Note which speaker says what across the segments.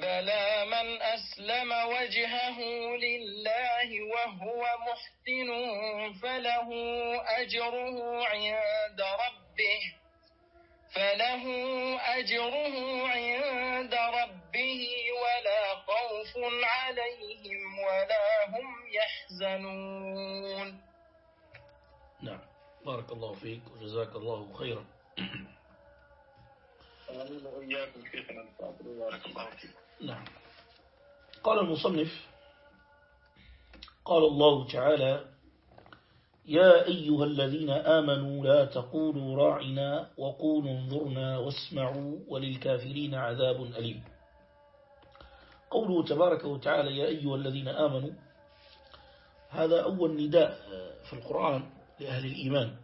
Speaker 1: بلى من أسلم وجهه لله وهو محسن فله أجره عند ربه فله أجره عند ربه ولا خوف عليهم ولا هم يحزنون.
Speaker 2: نعم. بارك الله فيك وجزاك الله خيرا.
Speaker 1: وإياكم شيخنا بارك الله فيك.
Speaker 2: نعم. قال المصنف قال الله تعالى يا أيها الذين آمنوا لا تقولوا راعنا وقولوا انظرنا واسمعوا وللكافرين عذاب أليم. قوله تبارك وتعالى يا أيها الذين آمنوا هذا أول نداء في القرآن لأهل الإيمان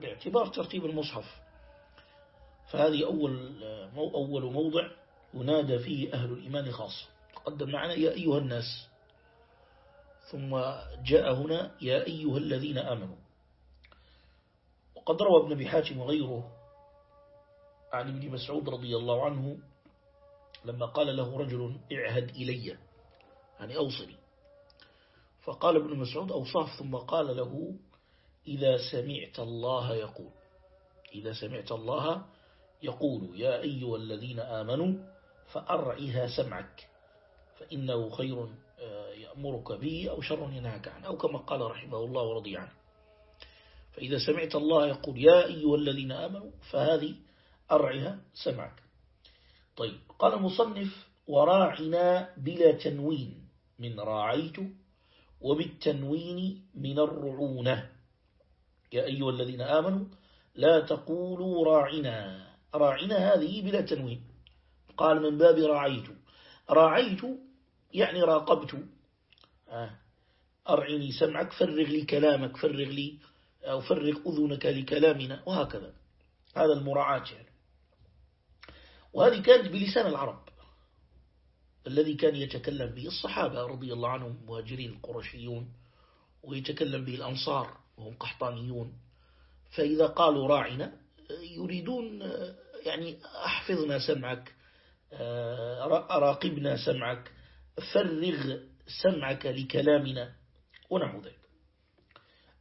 Speaker 2: باعتبار ترتيب المصحف. فهذه أول أول موضع. ينادى فيه أهل الإيمان خاصة. تقدم معنا يا أيها الناس. ثم جاء هنا يا أيها الذين آمنوا. وقد روى ابن بحاتم وغيره عن ابن مسعود رضي الله عنه لما قال له رجل اعهد إلي يعني أوصني. فقال ابن مسعود أوصاف ثم قال له إذا سمعت الله يقول. إذا سمعت الله يقول يا أيها الذين آمنوا فأرعها سمعك فإنه خير يأمرك به أو شر ينهاك عنه أو كما قال رحمه الله ورضي عنه. فإذا سمعت الله يقول يا أيها الذين آمنوا فهذه أرعها سمعك. طيب قال المصنف وراعنا بلا تنوين من راعيت وبالتنوين من الرعونة. يا أيها الذين آمنوا لا تقولوا راعنا. راعنا هذه بلا تنوين. قال من باب راعيت. راعيت يعني راقبت. أرعني سمعك فرغ لي كلامك فرغ لي أو فرغ أذنك لكلامنا وهكذا. هذا المراعاة يعني. وهذه كانت بلسان العرب الذي كان يتكلم به الصحابة رضي الله عنهم مهاجرين القرشيون ويتكلم به الأنصار وهم قحطانيون. فإذا قالوا راعنا يريدون يعني أحفظنا سمعك راقبنا سمعك. فرغ سمعك لكلامنا. ونحو ذلك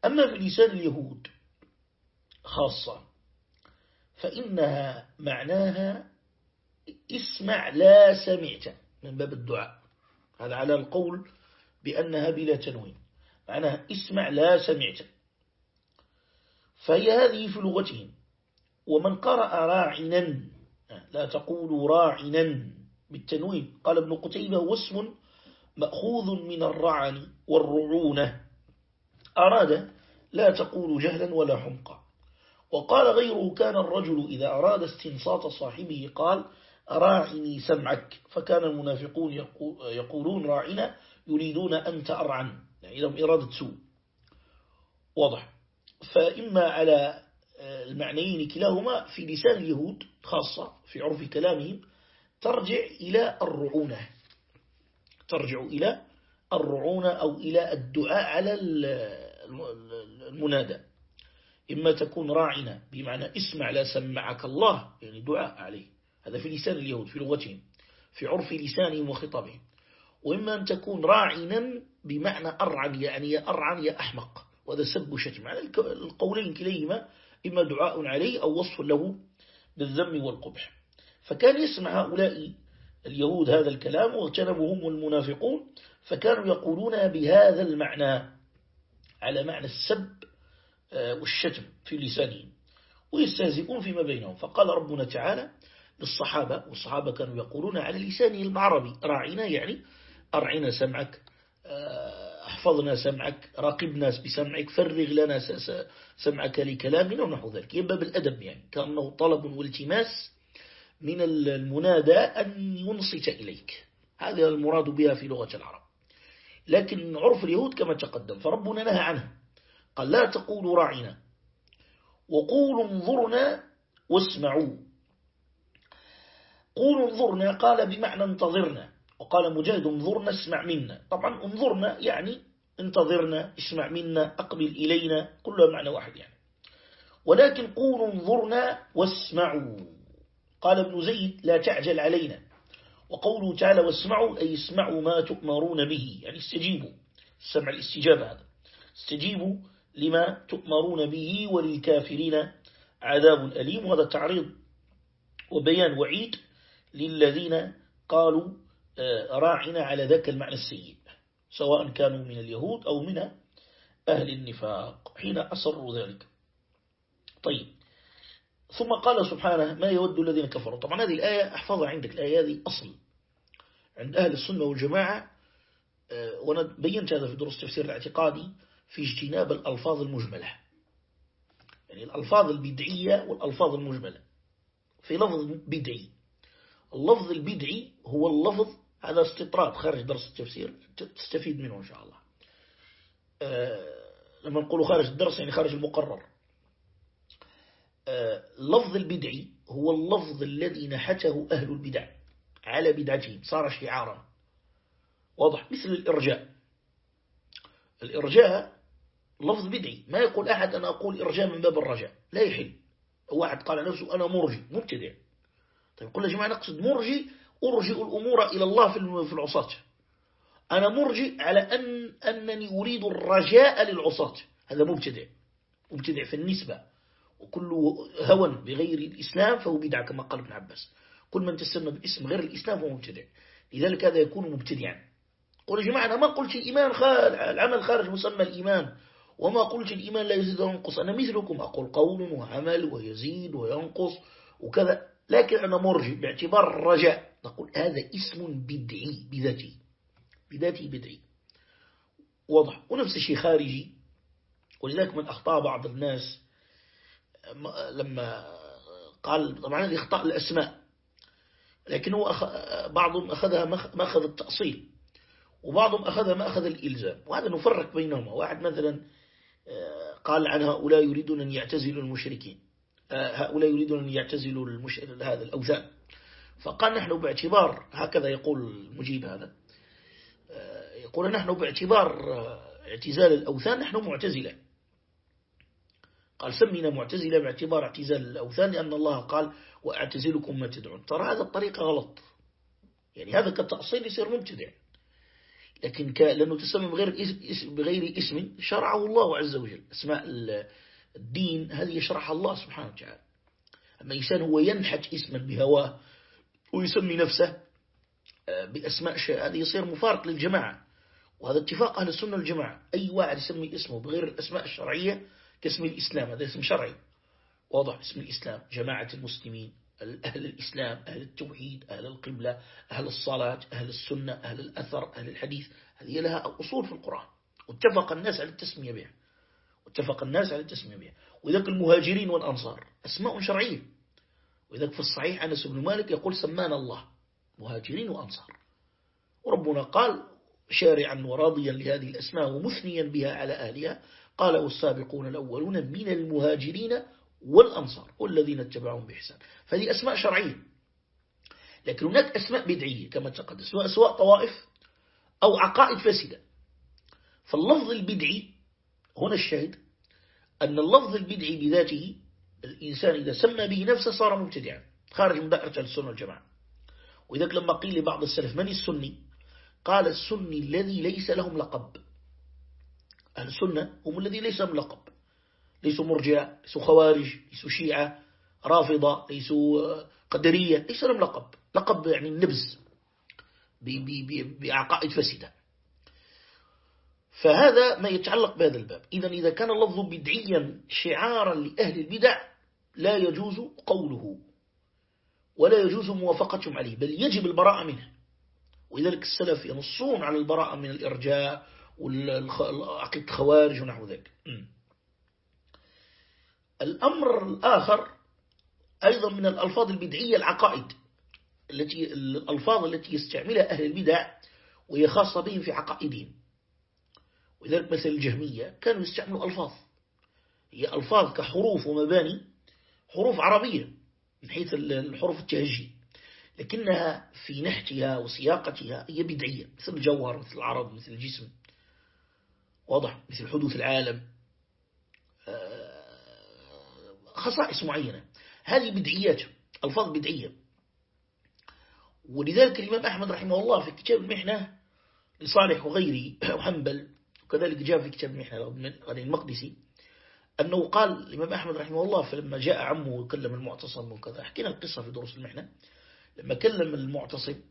Speaker 2: أما في لسان اليهود خاصة فإنها معناها اسمع لا سمعت من باب الدعاء. هذا على القول بأنها بلا تنوين. معناها اسمع لا سمعت. فهي هذه في لغتهم. ومن قرأ راعنا لا تقولوا راعنا بالتنوين. قال ابن قتيبة هو اسم مأخوذ من الرعن والرعونة. أراد لا تقول جهلا ولا حمقا. وقال غيره كان الرجل إذا أراد استنصات صاحبه قال راعني سمعك. فكان المنافقون يقولون راعنا يريدون أنت أرعن يعني لهم إرادة سوء. واضح. فإما على المعنيين كلاهما في لسان اليهود خاصة في عرف كلامهم ترجع إلى الرعونة. ترجع إلى الرعونة أو إلى الدعاء على المنادى. إما تكون راعنا بمعنى اسمع لا سمعك الله يعني دعاء عليه. هذا في لسان اليهود في لغتهم في عرف لسانهم وخطابهم. وإما أن تكون راعنا بمعنى أرعن يعني يا أرعن يا أحمق. وهذا سب شتم. على القولين كليهما إما دعاء عليه أو وصف له بالذم والقبح. فكان يسمع هؤلاء اليهود هذا الكلام واغتنبهم المنافقون فكانوا يقولون بهذا المعنى على معنى السب آه، والشتم في لسانهم ويستهزئون فيما بينهم. فقال ربنا تعالى للصحابة والصحابة كانوا يقولون على لسانه العربي راعنا يعني أرعنا سمعك. آه، أحفظنا سمعك راقبنا بسمعك فرغ لنا سمعك لكلامنا ونحو ذلك. يبقى بالأدب يعني. كأنه طلب والتماس من المنادى أن ينصت إليك. هذا المراد بها في لغة العرب. لكن عرف اليهود كما تقدم فربنا نهى عنه. قال لا تقولوا راعنا وقولوا انظرنا واسمعوا. قولوا انظرنا قال بمعنى انتظرنا. وقال مجاهد انظرنا اسمع منا. طبعا انظرنا يعني انتظرنا اسمع منا أقبل إلينا كلها معنى واحد يعني. ولكن قولوا انظرنا واسمعوا. قال ابن زيد لا تعجل علينا. وقوله تعالى واسمعوا أي اسمعوا ما تؤمرون به. يعني استجيبوا. السمع الاستجابة هذا. استجيبوا لما تؤمرون به وللكافرين عذاب أليم. وهذا تعريض وبيان وعيد للذين قالوا آه، راعنا على ذاك المعنى السيء. سواء كانوا من اليهود أو من أهل النفاق حين أصروا ذلك. طيب. ثم قال سبحانه ما يود الذين كفروا؟ طبعا هذه الآية أحفظها عندك الآية هذه أصل عند أهل السنة والجماعة. آه، وأنا بينت هذا في دروس تفسير الاعتقادي في اجتناب الألفاظ المجملة. يعني الألفاظ البدعية والألفاظ المجملة. في لفظ بدعي. اللفظ البدعي هو اللفظ هذا استطراد خارج درس التفسير. تستفيد منه إن شاء الله. آه، لما نقول خارج الدرس يعني خارج المقرر. آه، البدعي هو اللفظ الذي نحته أهل البدع على بدعتهم. صار شعارا. واضح؟ مثل الإرجاء. الإرجاء لفظ بدعي. ما يقول أحد أنا أقول إرجاء من باب الرجاء. لا يحل. واحد قال نفسه أنا مرجي مبتدع. طيب قل يا جماعة نقصد مرجي أرجئ الأمور إلى الله في العصاة. أنا مرجي على أن أنني أريد الرجاء للعصاة. هذا مبتدع. مبتدع في النسبة. وكل هوى بغير الإسلام فهو بدعة كما قال ابن عباس. كل من تسمى باسم غير الإسلام فهو مبتدع. لذلك هذا يكون مبتدعا. قل يا جماعة أنا ما قلت الإيمان العمل خارج مسمى الإيمان. وما قلت الإيمان لا يزيد وينقص أنا مثلكم أقول قول وعمل ويزيد وينقص وكذا. لكن أنا مرجي باعتبار الرجاء. نقول هذا اسم بدعي بذاته بذاته بدعي. واضح. ونفس الشيء خارجي. ولذلك من أخطاء بعض الناس لما قال طبعا هذه إخطاء الأسماء. لكن هو أخ... بعضهم أخذها مأخذ التأصيل. وبعضهم أخذها مأخذ الإلزام. وهذا نفرق بينهما. واحد مثلا آه، قال عن هؤلاء يريدون أن يعتزلوا المشركين. آه، هؤلاء يريدون أن يعتزلوا المش... هذا الأوثان. فقال نحن باعتبار هكذا يقول المجيب هذا. آه، يقول نحن باعتبار اعتزال الأوثان نحن معتزلة. قال سمينا معتزلة باعتبار اعتزال الأوثان لأن الله قال وأعتزلكم ما تدعون. ترى هذا الطريقة غلط. يعني هذا كالتأصيل يصير مبتدع. لكن لأنه تسمى بغير اسم, بغير اسم شرعه الله عز وجل. أسماء الدين هذه يشرحها الله سبحانه وتعالى. أما إنسان هو ينحت اسما بهواه ويسمي نفسه آه، بأسماء شيء. هذا يصير مفارق للجماعة. وهذا اتفاق أهل السنة والجماعة. أي واحد يسمي اسمه بغير الأسماء الشرعية كاسم الإسلام. هذا اسم شرعي. واضح اسم الإسلام. جماعة المسلمين أهل الإسلام أهل التوحيد أهل القبلة أهل الصلاة أهل السنة أهل الأثر أهل الحديث. هذه لها أصول في القرآن. واتفق الناس على التسمية بها. واتفق الناس على التسمية بها. وذلك المهاجرين والأنصار أسماء شرعية. وذلك في الصحيح أنس بن مالك يقول سمانا الله مهاجرين وأنصار. وربنا قال شارعا وراضيا لهذه الأسماء ومثنيا بها على أهلها قال والسابقون الأولون من المهاجرين والأنصار والذين اتبعهم بإحسان. فهذه أسماء شرعية. لكن هناك أسماء بدعية كما تقدم سواء سواء طوائف أو عقائد فاسدة. فاللفظ البدعي هنا الشاهد أن اللفظ البدعي بذاته الإنسان إذا سمى به نفسه صار مبتدعا خارج من دائرة السنة والجماعة. وإذا لما قيل لبعض السلف من السني؟ قال السني الذي ليس لهم لقب. أهل السنة هم الذي ليس لهم لقب. ليسوا مرجع ليسوا خوارج ليسوا شيعة رافضة ليسوا قدرية ليس لهم لقب. لقب يعني النبز بعقائد فاسدة. فهذا ما يتعلق بهذا الباب. إذا إذا كان اللفظ بدعيا شعارا لأهل البدع لا يجوز قوله ولا يجوز موافقتهم عليه بل يجب البراءة منه. ولذلك السلف ينصون على البراءة من الإرجاء والعقيد الخوارج ونحو ذلك. الأمر الآخر أيضا من الألفاظ البدعية العقائد التي الألفاظ التي يستعملها أهل البدع وهي خاصة بهم في عقائدهم. ولذلك مثل الجهمية كانوا يستعملوا ألفاظ. هي ألفاظ كحروف ومباني حروف عربية من حيث الحروف التهجي. لكنها في نحتها وسياقتها هي بدعية مثل الجوهر مثل العرض مثل الجسم. واضح مثل حدوث العالم. آه، خصائص معينة. هذه بدعيات ألفاظ بدعية. ولذلك الإمام أحمد رحمه الله في كتاب المحنة لصالح وغيره وحنبل وكذلك جاء في كتاب المحنة غني المقدسي أنه قال الإمام أحمد رحمه الله فلما جاء عمه وكلم المعتصم وكذا حكينا القصة في دروس المحنة. لما كلم المعتصم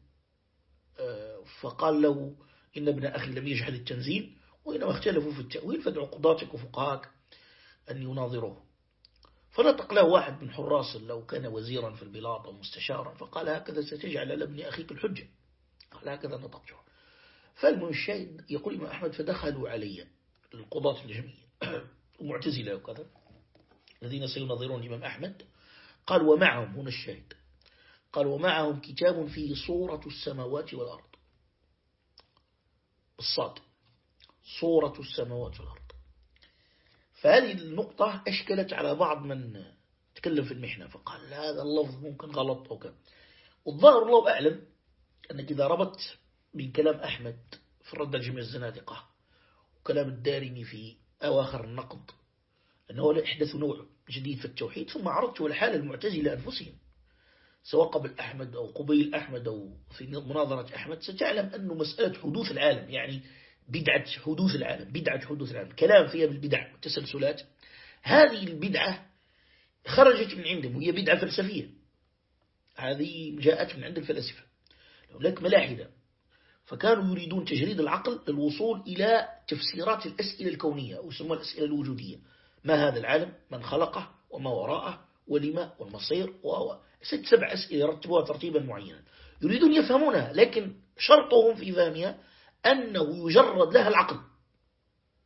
Speaker 2: آه، فقال له إن ابن أخي لم يجهل التنزيل وإنما اختلفوا في التأويل فادعوا قضاتك وفقهاك أن يناظروه. فنطق له واحد من حراس لو كان وزيرا في البلاد أو مستشارا فقال هكذا ستجعل على ابن أخيك الحجة. قال هكذا نطقته. فالمهم الشاهد يقول إمام أحمد فدخلوا علي القضاة الجميع ومعتزلة وكذا الذين سينظرون الإمام أحمد قال ومعهم هنا الشاهد قال ومعهم كتاب فيه صورة السماوات والأرض. الصاد صورة السماوات والأرض. فهذه النقطة أشكلت على بعض من تكلم في المحنة فقال هذا اللفظ ممكن غلط أو كذا. والظاهر الله أعلم أنك إذا ربطت من كلام أحمد في الرد الجميع الزنادقة وكلام الدارمي في أواخر النقد أنه لا يحدث نوع جديد في التوحيد ثم عرضته الحال المعتزلة أنفسهم. سواء قبل أحمد أو قبيل أحمد أو في مناظرة أحمد ستعلم أنه مسألة حدوث العالم يعني بدعة حدوث العالم بدعة حدوث العالم كلام فيها بالبدع والتسلسلات هذه البدعة خرجت من عندهم وهي بدعة فلسفية. هذه جاءت من عند الفلاسفة. هناك ملاحدة. فكانوا يريدون تجريد العقل للوصول إلى تفسيرات الأسئلة الكونية أو يسمى الأسئلة الوجودية. ما هذا العالم؟ من خلقه؟ وما وراءه؟ ولما؟ والمصير؟ وهو ست سبع أسئلة يرتبوها ترتيبا معينا. يريدون يفهمونها لكن شرطهم في فهمها أنه يجرد لها العقل.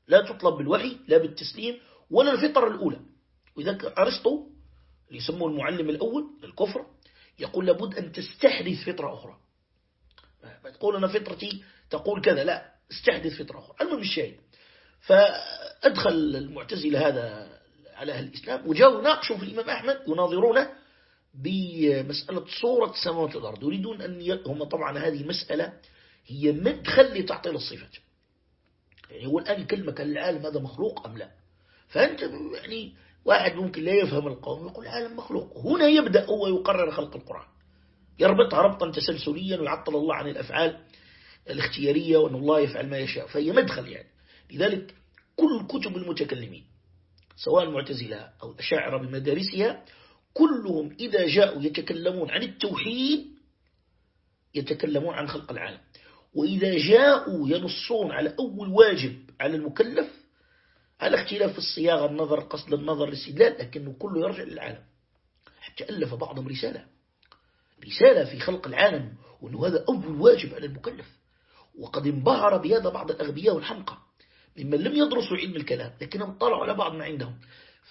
Speaker 2: لا تطلب بالوحي لا بالتسليم ولا الفطر الأولى. وإذا أرسطو اللي يسموه المعلم الأول للكفر يقول لابد أن تستحدث فطرة أخرى. تقول أنا فطرتي تقول كذا. لا استحدث فطرة أخرى. المهم الشيء فأدخل المعتزلة هذا على أهل الإسلام وجاءوا ناقشوا في الإمام أحمد يناظرونه بمسألة صورة السماوات والأرض. يريدون أن ي... هم طبعا هذه مسألة هي مدخل لتعطيل الصفات. يعني هو الآن كلمة كان العالم هذا مخلوق أم لا؟ فأنت يعني واحد ممكن لا يفهم القوم يقول العالم مخلوق. هنا يبدأ هو يقرر خلق القرآن. يربطها ربطا تسلسليا ويعطل الله عن الأفعال الاختيارية وأن الله يفعل ما يشاء. فهي مدخل يعني. لذلك كل كتب المتكلمين سواء المعتزلة أو الأشاعرة بمدارسها كلهم إذا جاءوا يتكلمون عن التوحيد يتكلمون عن خلق العالم. وإذا جاءوا ينصون على أول واجب على المكلف على اختلاف الصياغة النظر قصد النظر الاستدلال لكنه كله يرجع للعالم. حتى ألف بعضهم رسالة. رسالة في خلق العالم وأنه هذا أول واجب على المكلف. وقد انبهر بهذا بعض الأغبياء والحمقى ممن لم يدرسوا علم الكلام لكنهم طلعوا على بعض ما عندهم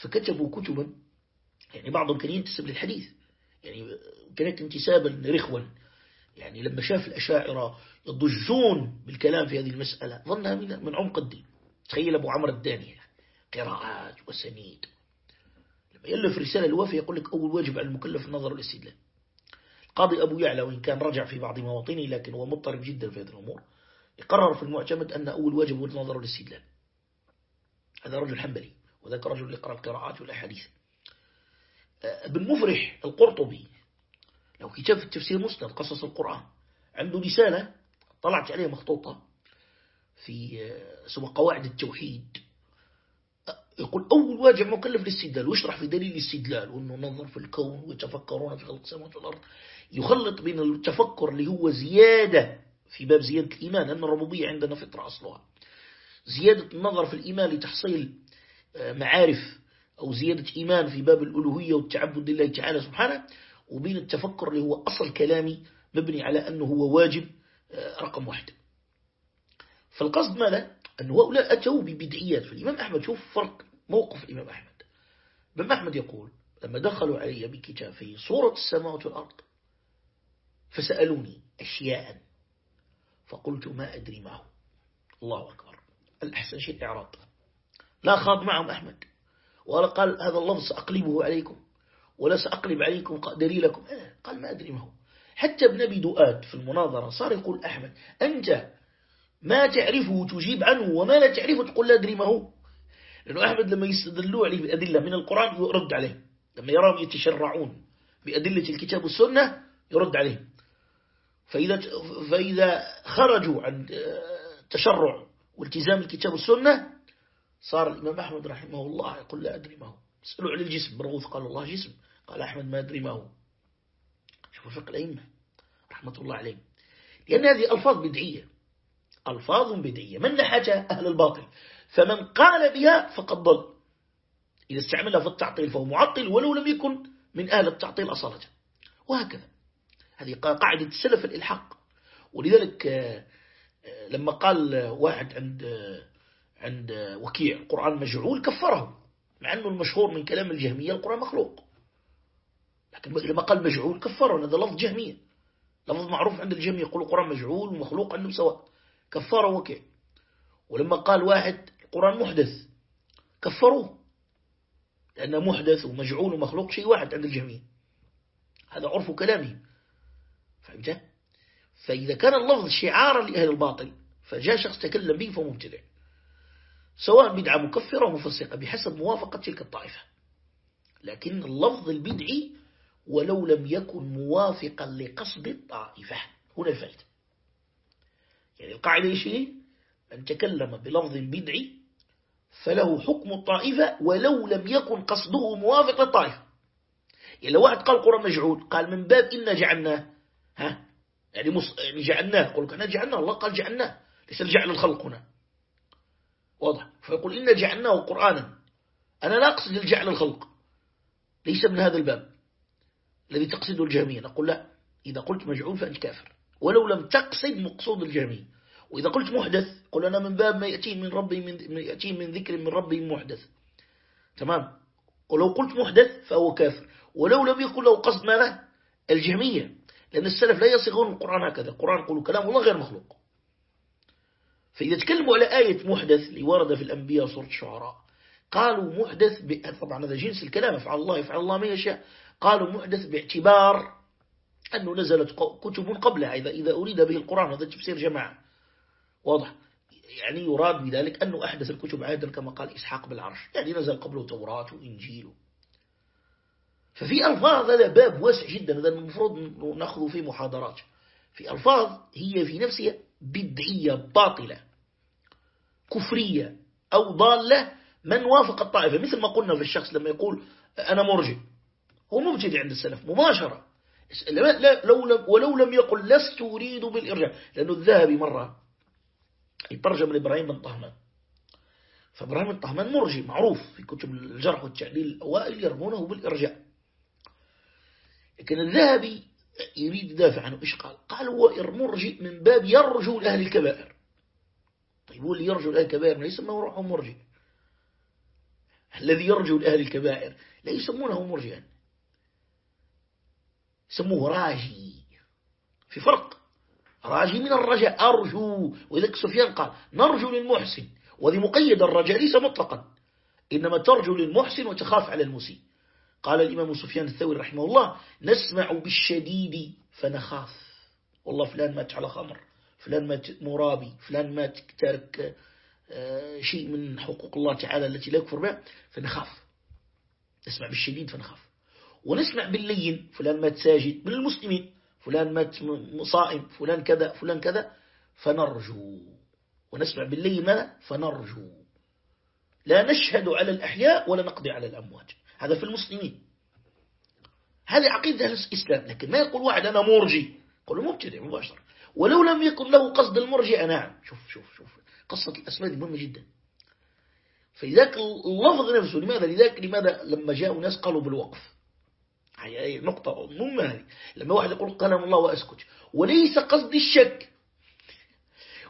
Speaker 2: فكتبوا كتبا يعني بعضهم كان ينتسب للحديث يعني كانت انتسابا رخوا. يعني لما شاف الأشاعرة يضجون بالكلام في هذه المسألة ظنها من عمق الدين. تخيل أبو عمرو الدانية قراءات وسنيد لما يلف رسالة الوافية يقول لك أول واجب على المكلف النظر والإستدلال. القاضي أبو يعلى وإن كان رجع في بعض مواطنه لكن هو مضطرب جدا في هذه الأمور. يقرر في المعتمد أن أول واجب هو النظر والاستدلال هذا رجل حنبلي وذاك رجل يقرأ القراءات والأحاديث. ابن مفرح القرطبي له كتاب في التفسير مسند قصص القرآن. عنده رسالة طلعت عليها مخطوطة في سوى قواعد التوحيد. يقول أول واجب مكلف للاستدلال. ويشرح في دليل الاستدلال وأنه نظر في الكون ويتفكرون في خلق السماوات والأرض. يخلط بين التفكر اللي هو زيادة في باب زيادة الإيمان أن الربوبية عندنا فطرة أصلها. زيادة النظر في الإيمان لتحصيل آه، معارف أو زيادة إيمان في باب الألوهية والتعبد لله تعالى سبحانه وبين التفكر اللي هو أصل كلامي مبني على أنه هو واجب آه، رقم واحد. فالقصد ماذا؟ أن هؤلاء أتوا ببدعيات. فالإمام أحمد شوف فرق موقف الإمام أحمد. الإمام أحمد يقول لما دخلوا علي بكتاب في صورة السماوات والأرض فسألوني أشياء. فقلت ما أدري ما هو الله أكبر. الأحسن شيء إعراض. لا خاض معهم أحمد. ولا قال هذا اللفظ سأقلبه عليكم. ولا سأقلب عليكم دليلكم. قال ما أدري ما هو حتى ابن أبي دؤاد في المناظرة صار يقول أحمد أنت ما تعرفه تجيب عنه وما لا تعرفه تقول لا أدري ما هو لأنه أحمد لما يستدلوا عليه بأدلة من القرآن يرد عليه. لما يراهم يتشرعون بأدلة الكتاب والسنة يرد عليه. فإذا, فإذا خرجوا عن تشرع والتزام الكتاب والسنة صار الإمام أحمد رحمه الله يقول لا أدري ما هو. اسألوا عن الجسم. برغوث قال الله جسم. قال أحمد ما أدري ما هو. شوفوا فقه الأئمة رحمة الله عليهم. لأن هذه ألفاظ بدعية. ألفاظ بدعية. من نحجها أهل الباطل. فمن قال بها فقد ضل. إذا استعملها في التعطيل فهو معطل ولو لم يكن من أهل التعطيل أصالة. وهكذا. هذه قاعدة السلف الإلحاق. ولذلك آه، آه، لما قال واحد عند آه، عند وكيع القرآن مجعول كفره مع أنه المشهور من كلام الجهمية القرآن مخلوق. لكن لما قال مجعول كفره هذا لفظ جهمية. لفظ معروف عند الجهمية. يقول القرآن مجعول ومخلوق عندهم سواء. كفره وكيع. ولما قال واحد القرآن محدث كفروه. لأنه محدث ومجعول ومخلوق شيء واحد عند الجميع هذا عرف كلامه. فهمت؟ فإذا كان اللفظ شعارا لأهل الباطل فجاء شخص تكلم به فهو مبتدع. سواء بدعة مكفرة ومفسقة بحسب موافقة تلك الطائفة. لكن اللفظ البدعي ولو لم يكن موافقا لقصد الطائفة. هنا الفائدة يعني القاعدة إيش من تكلم بلفظ بدعي فله حكم الطائفة ولو لم يكن قصده موافق للطائفة. يعني لو واحد قال قرآن مجعول قال من باب إنا جعلناه. ها؟ يعني, مص... يعني جعلناه. قل إحنا جعلناه. الله قال جعلناه. ليس الجعل الخلق هنا. واضح. فيقول إنا جعلناه قرآنا. أنا لا أقصد الجعل الخلق. ليس من هذا الباب الذي تقصده الجهمية. نقول لا. إذا قلت مجعول فأنت كافر. ولو لم تقصد مقصود الجهمية. وإذا قلت محدث قل أنا من باب ما يأتي من ربي من يأتي من ذكر من ربي محدث. تمام؟ ولو قلت محدث فهو كافر. ولو لم يكن له قصد ماذا؟ الجهمية. لأن السلف لا يصيغون القرآن هكذا. القرآن يقول كلام الله غير مخلوق. فإذا تكلموا على آية محدث اللي ورد في الأنبياء سورة الشعراء قالوا محدث ب... طبعا هذا جنس الكلام يفعل الله يفعل الله ما يشاء. قالوا محدث باعتبار أنه نزلت كتب قبلها إذا, إذا أريد به القرآن هذا تفسير جماعة. واضح. يعني يراد بذلك أنه أحدث الكتب عادا كما قال إسحاق بالعرش. يعني نزل قبله توراة وإنجيل ففي ألفاظ هذا باب واسع جدا هذا المفروض نأخذه في محاضرات. في ألفاظ هي في نفسها بدعية باطلة كفرية أو ضالة من وافق الطائفة. مثل ما قلنا في الشخص لما يقول أنا مرجع. هو مبتدع عند السلف مباشرة. لو لم ولو لم يقل لست أريد بالإرجاع لأنه الذهبي مرة يترجم لإبراهيم بن طهمان. فإبراهيم بن طهمان مرجي معروف في كتب الجرح والتعديل الأوائل يرمونه بالإرجاء. لكن الذهبي يريد يدافع عنه. إيش قال؟ قال هو مرجي من باب يرجو لأهل الكبائر. طيب هو اللي يرجو الأهل الكبائر ما يسمونه روحه مرجئ. الذي يرجو لأهل الكبائر لا يسمونه مرجئا. يسموه راجي. في فرق. راجي من الرجاء أرجو. وإذا سفيان قال نرجو للمحسن. وذي مقيد الرجاء ليس مطلقا. إنما ترجو للمحسن وتخاف على المسيء. قال الإمام سفيان الثوري رحمه الله نسمع بالشديد فنخاف. والله فلان مات على خمر فلان مات مرابي فلان مات ترك آه، شيء من حقوق الله تعالى التي لا يكفر بها فنخاف. نسمع بالشديد فنخاف. ونسمع باللين فلان مات ساجد من المسلمين فلان مات صائم فلان كذا فلان كذا فنرجو. ونسمع باللين ماذا؟ فنرجو. لا نشهد على الأحياء ولا نقضي على الأموات. هذا في المسلمين. هذه عقيدة الإسلام لكن ما يقول واحد أنا مرجي يقول مبتدع مباشرة. ولو لم يكن له قصد المرجئة نعم. شوف شوف شوف. قصة الأسماء دي مهمة جدا. فلذلك اللفظ نفسه لماذا؟ لذلك لماذا؟ لما جاءوا ناس قالوا بالوقف. هي نقطة مهمة هذه. لما واحد يقول كلام الله وأسكت. وليس قصدي الشك.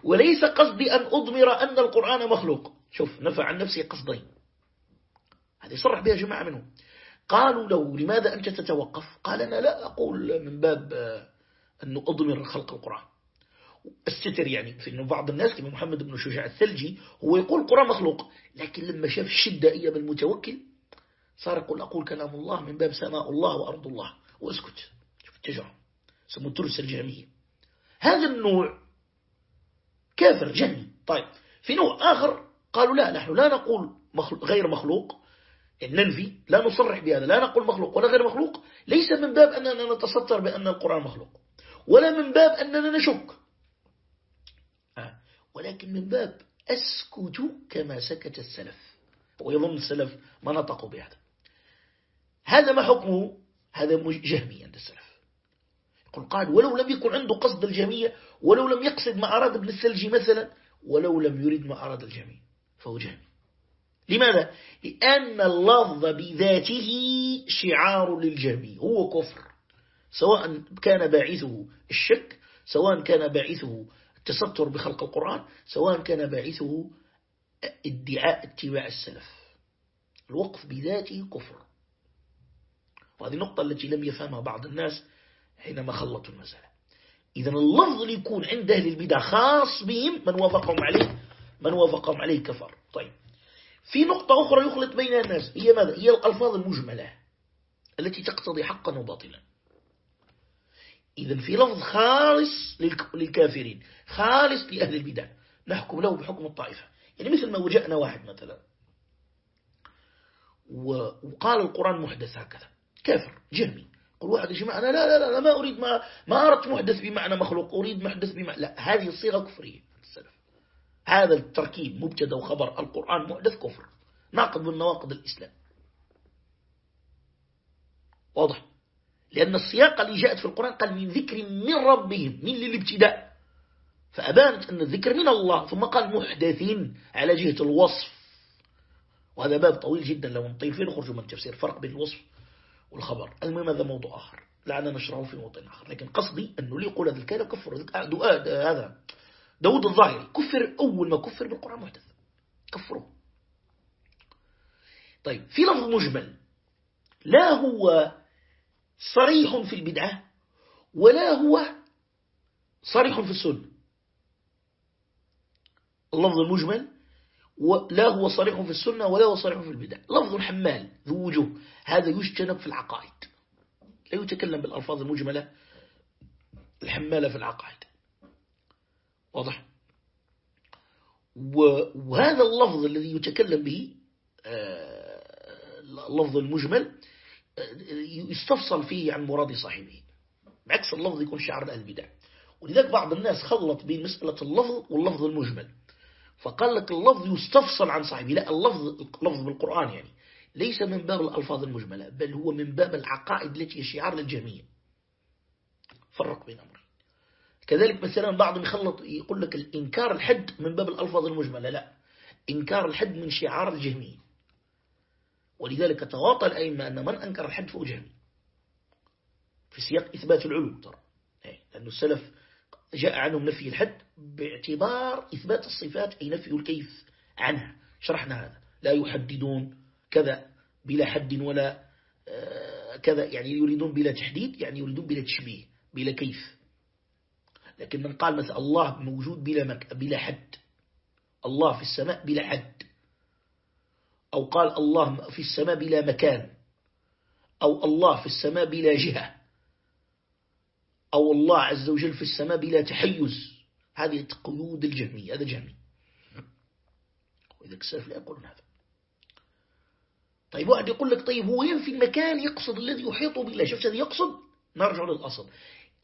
Speaker 2: وليس قصدي أن أضمر أن القرآن مخلوق. شوف نفع عن نفسي قصدين. هذا يصرح بها جماعة منهم. قالوا له لماذا أنت تتوقف؟ قال أنا لا أقول من باب أنه أضمر خلق القرآن. الستر يعني في أنه بعض الناس كما محمد بن شجاع الثلجي هو يقول القرآن مخلوق لكن لما شاف الشدة أيام المتوكل صار يقول أقول كلام الله من باب سماء الله وأرض الله وأسكت. شوف التجربة. سمو الترس الجهمية هذا النوع كافر جهمي طيب في نوع آخر قالوا لا نحن لا نقول مخلوق غير مخلوق. ننفي لا نصرح بهذا لا نقول مخلوق ولا غير مخلوق ليس من باب أننا نتستر بأن القرآن مخلوق ولا من باب أننا نشك. آه. ولكن من باب أسكت كما سكت السلف ويظن السلف ما نطقوا بهذا. هذا ما حكمه؟ هذا جهمي عند السلف. يقول قال ولو لم يكن عنده قصد الجهمية ولو لم يقصد ما أراد ابن الثلجي مثلا ولو لم يريد ما أراد الجهمي فهو جهمي. لماذا؟ لأن اللفظ بذاته شعار للجهمي هو كفر. سواء كان باعثه الشك سواء كان باعثه التستر بخلق القرآن سواء كان باعثه ادعاء اتباع السلف. الوقف بذاته كفر. وهذه النقطة التي لم يفهمها بعض الناس حينما خلطوا المسألة. إذا اللفظ اللي يكون عند أهل البدع خاص بهم من وافقهم عليه؟ من وافقهم عليه كفر. طيب. في نقطة أخرى يخلط بين الناس هي ماذا؟ هي الألفاظ المجملة التي تقتضي حقا وباطلا. إذا في لفظ خالص للكافرين خالص لأهل البدع نحكم له بحكم الطائفة. يعني مثل ما وجأنا واحد مثلا. وقال القرآن محدث هكذا كافر جهمي. قل واحد يا أنا لا لا لا ما أريد ما, ما أردت محدث بمعنى مخلوق أريد محدث بمعنى لا هذه الصيغة كفرية. هذا التركيب مبتدأ وخبر القرآن محدث كفر ناقض من نواقض الإسلام. واضح؟ لأن السياق اللي جاءت في القرآن قال من ذكر من ربهم من للابتداء. فأبانت أن الذكر من الله ثم قال محدثين على جهة الوصف. وهذا باب طويل جدا لو نطيل فيه نخرج من التفسير. فرق بين الوصف والخبر. المهم هذا موضوع آخر. لعلنا نشرحه في موضوع آخر. لكن قصدي أنه لي يقول هذا الكلام كفر. هذا داود الظاهري كفر أول ما كفر بالقرآن محدث كفره. طيب في لفظ مجمل. لا هو صريح في البدعة ولا هو صريح في السنة. اللفظ المجمل لا هو صريح في السنة ولا هو صريح في البدع. لفظ حمال ذو وجوه هذا يجتنب في العقائد. لا يتكلم بالألفاظ المجملة الحمالة في العقائد. واضح؟ وهذا اللفظ الذي يتكلم به آه، اللفظ المجمل آه، يستفصل فيه عن مراد صاحبه. بعكس اللفظ يكون شعر البدع. ولذلك بعض الناس خلط بين مسألة اللفظ واللفظ المجمل. فقال لك اللفظ يستفصل عن صاحبه. لا اللفظ اللفظ بالقرآن يعني. ليس من باب الألفاظ المجملة بل هو من باب العقائد التي هي شعار للجميع. فرق بين أمرين. كذلك مثلا بعضهم يخلط يقول لك الإنكار الحد من باب الألفاظ المجملة لا. إنكار الحد من شعار الجهمية. ولذلك تواطى الأئمة أن من أنكر الحد فهو جهمي. في سياق إثبات العلو ترى. إيه، لأن السلف جاء عنهم نفي الحد باعتبار إثبات الصفات أي نفي الكيف عنها. شرحنا هذا. لا يحددون كذا بلا حد ولا آه، كذا يعني يريدون بلا تحديد يعني يريدون بلا تشبيه بلا كيف. لكن من قال مثلا الله موجود بلا, مك... بلا حد. الله في السماء بلا حد. أو قال الله في السماء بلا مكان. أو الله في السماء بلا جهة. أو الله عز وجل في السماء بلا تحيز. هذه قيود الجهمية هذا جهمي وإذا السلف لا يقولون هذا. طيب واحد يقول لك طيب هو ينفي المكان يقصد الذي يحيط بالله. شفت هذا يقصد؟ نرجع للأصل.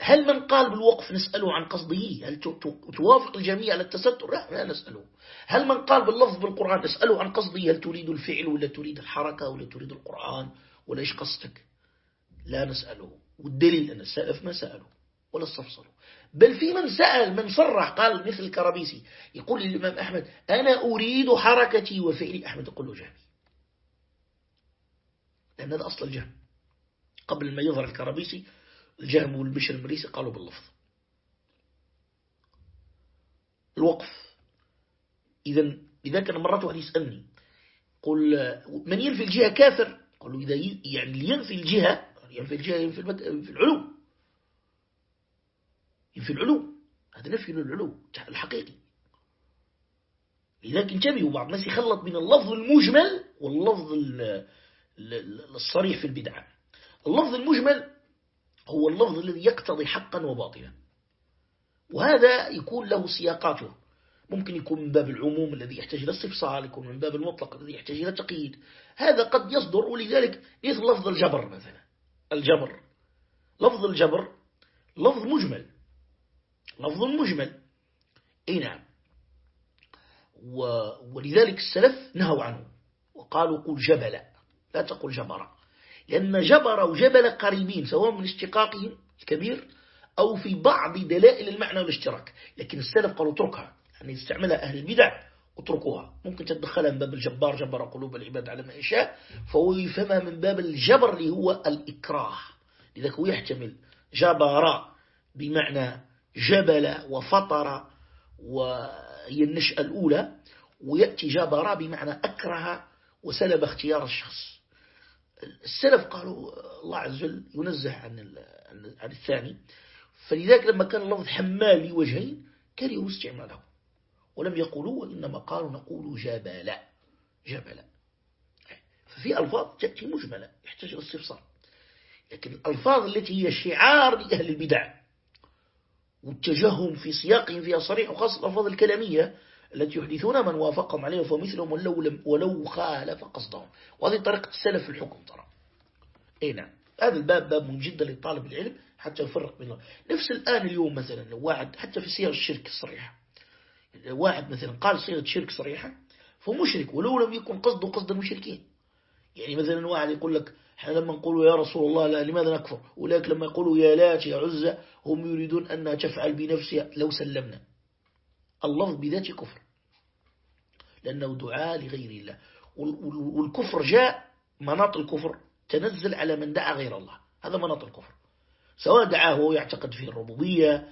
Speaker 2: هل من قال بالوقف نسأله عن قصده؟ هل توافق الجميع على التستر؟ لا لا نسأله. هل من قال باللفظ بالقرآن نسأله عن قصده؟ هل تريد الفعل ولا تريد الحركة ولا تريد القرآن ولا إيش قصدك؟ لا نسأله. والدليل أن السلف ما سألوا ولا استفسروا. بل في من سأل من صرح قال مثل الكرابيسي يقول للإمام أحمد أنا أريد حركتي وفعلي. أحمد يقول له جهمي. لأن هذا أصل الجهم. قبل ما يظهر الكرابيسي الجهم والبشر المريسي قالوا باللفظ. الوقف. إذا إذا كان مرات واحد يسألني قل من ينفي الجهة كافر؟ قالوا إذا يعني ينفي الجهة ينفي الجهة ينفي في العلو. ينفي العلو. هذا نفي للعلو الحقيقي. لذلك انتبهوا بعض الناس يخلط بين اللفظ المجمل واللفظ الصريح في البدعة. اللفظ المجمل هو اللفظ الذي يقتضي حقا وباطلا وهذا يكون له سياقاته. ممكن يكون من باب العموم الذي يحتاج إلى استفصال يكون من باب المطلق الذي يحتاج إلى تقييد. هذا قد يصدر ولذلك مثل لفظ الجبر مثلا. الجبر. لفظ الجبر لفظ مجمل. لفظ مجمل. أي نعم. ولذلك السلف نهوا عنه. وقالوا قل جبل. لا تقل جبر. لأن جبر وجبل قريبين سواء من اشتقاقهم الكبير أو في بعض دلائل المعنى والاشتراك. لكن السلف قالوا اتركها يعني استعملها أهل البدع اتركوها ممكن تدخلها من باب الجبار جبر قلوب العباد على ما يشاء فهو يفهمها من باب الجبر اللي هو الإكراه. لذلك هو يحتمل جبر بمعنى جبل وفطر وهي النشأة الأولى ويأتي جبر بمعنى أكره وسلب اختيار الشخص. السلف قالوا الله عز وجل ينزه عن عن الثاني. فلذلك لما كان اللفظ حمال لوجهين كرهوا استعماله. ولم يقولوا وإنما قالوا نقول جبل. جبل. ففي ألفاظ تأتي مجملة يحتاج إلى استفسار. لكن الألفاظ التي هي شعار لأهل البدع والتجهم في سياقهم فيها صريح وخاصة الألفاظ الكلامية التي يحدثون من وافقهم عليه فمثلهم ولو, لم ولو خالف قصدهم. وهذه طريقة السلف في الحكم ترى. اي نعم. هذا الباب باب مهم جدا لطالب العلم حتى يفرق بين نفس الآن اليوم مثلا لو واحد حتى في صيغ الشرك الصريحة. واحد مثلا قال صيغة شرك صريحة فهو مشرك ولو لم يكن قصده قصد المشركين. يعني مثلا واحد يقول لك إحنا لما نقول يا رسول الله لا لماذا نكفر؟ ولكن لما يقولوا يا لات يا عزة هم يريدون أنها تفعل بنفسها لو سلمنا. اللفظ بذاته كفر. لأنه دعاء لغير الله. والكفر جاء مناط الكفر تنزل على من دعا غير الله. هذا مناط الكفر. سواء دعاه هو يعتقد فيه الربوبية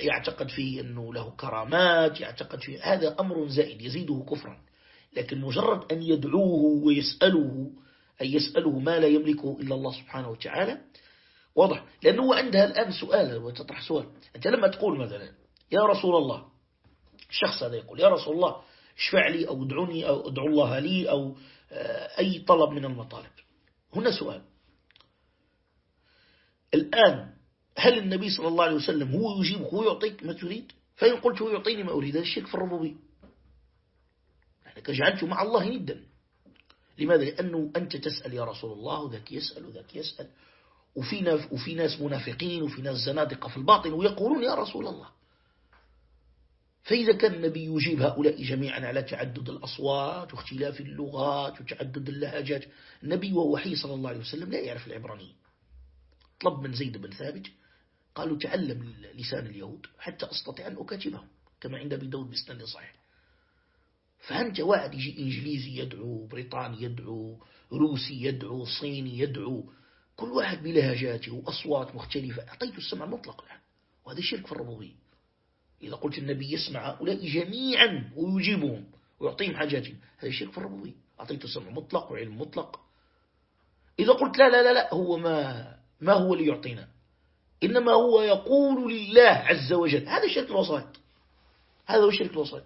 Speaker 2: يعتقد فيه أنه له كرامات يعتقد فيه هذا أمر زائد يزيده كفرا. لكن مجرد أن يدعوه ويسأله أن يسأله ما لا يملكه إلا الله سبحانه وتعالى واضح. لأنه عندها الآن سؤال وتطرح سؤال. أنت لما تقول مثلا يا رسول الله. الشخص هذا يقول يا رسول الله. اشفع لي أو ادعني أو أدعو الله لي أو آه، أي طلب من المطالب. هنا سؤال. الآن هل النبي صلى الله عليه وسلم هو يجيبك هو يعطيك ما تريد؟ فإن قلت هو يعطيني ما أريد هذا الشرك في الربوبية. لأنك جعلت مع الله ندا. لماذا؟ لأنه أنت تسأل يا رسول الله وذاك يسأل وذاك يسأل. وفي وفي ناس منافقين وفي ناس زنادقة في الباطن ويقولون يا رسول الله. فإذا كان النبي يجيب هؤلاء جميعا على تعدد الأصوات واختلاف اللغات وتعدد اللهجات النبي وهو حي صلى الله عليه وسلم لا يعرف العبرانية طلب من زيد بن ثابت قالوا تعلم لسان اليهود حتى أستطيع أن أكاتبهم كما عند أبي داود بسند صحيح. فأنت واحد يجي إنجليزي يدعو بريطاني يدعو روسي يدعو صيني يدعو كل واحد بلهجاته وأصوات مختلفة أعطيته السمع المطلق الآن وهذا شرك في الربوبية. إذا قلت النبي يسمع هؤلاء جميعا ويجيبهم ويعطيهم حاجاتهم هذا شرك في الربوبية. أعطيته سمع مطلق وعلم مطلق. إذا قلت لا لا لا لا هو ما ما هو اللي يعطينا؟ إنما هو يقول لله عز وجل. هذا شرك الوسائط. هذا هو شرك الوسائط.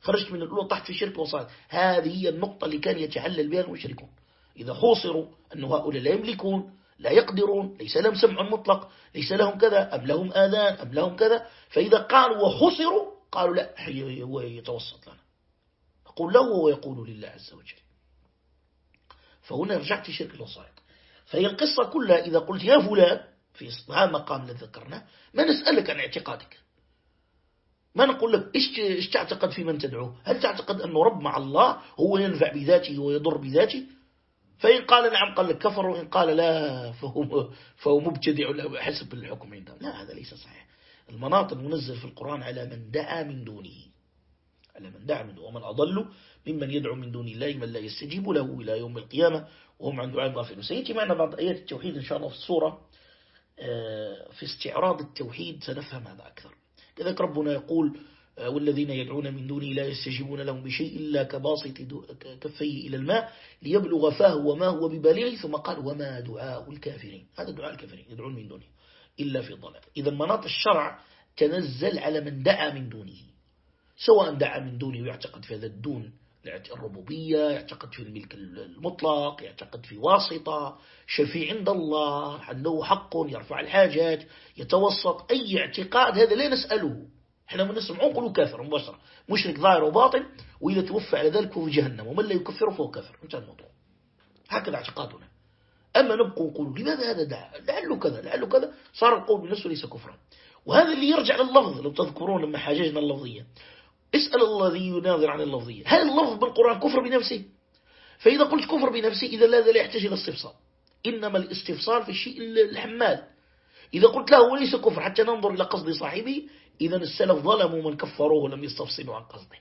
Speaker 2: خرجت من الأولى طحت في شرك الوسائط. هذه هي النقطة اللي كان يتعلل بها المشركون. إذا حوصروا أن هؤلاء لا يملكون لا يقدرون ليس لهم سمع مطلق ليس لهم كذا أم لهم آذان أم لهم كذا. فإذا قالوا وخسروا قالوا لا هو يتوسط لنا. أقول له وهو يقول لله عز وجل. فهنا رجعت شرك الوسائط. فهي القصة كلها إذا قلت يا فلان في هذا المقام الذي ذكرناه ما نسألك عن اعتقادك. ما نقول لك إيش, إيش تعتقد في من تدعوه؟ هل تعتقد أنه رب مع الله هو ينفع بذاته ويضر بذاته؟ فإن قال نعم قال لك كفر وإن قال لا فهو, فهو مبتدع حسب الحكم عندهم لا هذا ليس صحيح. المناط المنزل في القرآن على من دعا من دونه. على من دعا من دونه. ومن أضل ممن يدعو من دون الله من لا يستجيب له إلى يوم القيامة وهم عن دعاء غافلون. سيأتي معنا بعض آيات التوحيد إن شاء الله في الصورة آه، في استعراض التوحيد سنفهم هذا أكثر. كذلك ربنا يقول والذين يدعون من دونه لا يستجيبون لهم بشيء إلا كباسط كفيه إلى الماء ليبلغ فاه وما هو ببالغه ثم قال وما دعاء الكافرين. هذا دعاء الكافرين يدعون من دونه إلا في ضلال. إذا مناط الشرع تنزل على من دعا من دونه سواء دعا من دونه ويعتقد في هذا الدون الربوبية يعتقد في الملك المطلق يعتقد في واسطة شفيع عند الله عنده حق يرفع الحاجات يتوسط أي اعتقاد هذا لا نسأله. إحنا من نسمعه نقولوا كافر مباشرة. مشرك ظاهر وباطن وإذا توفى على ذلك هو في جهنم. ومن لا يكفره فهو كافر. انتهى الموضوع. هكذا اعتقادنا. أما نبقى نقول لماذا هذا دعا لعله كذا لعله كذا صار القول بنفسه ليس كفرا. وهذا اللي يرجع لللفظ لو تذكرون لما حاججنا اللفظية. اسأل الذي يناظر عن اللفظية. هل اللفظ بالقرآن كفر بنفسه؟ فإذا قلت كفر بنفسه إذا لا يحتاج إلى استفصال إنما الاستفصال في الشيء الحمال. إذا قلت له وليس كفر. حتى ننظر إلى قصد صاحبه إذا السلف ظلموا من كفروه ولم يستفصلوا عن قصده.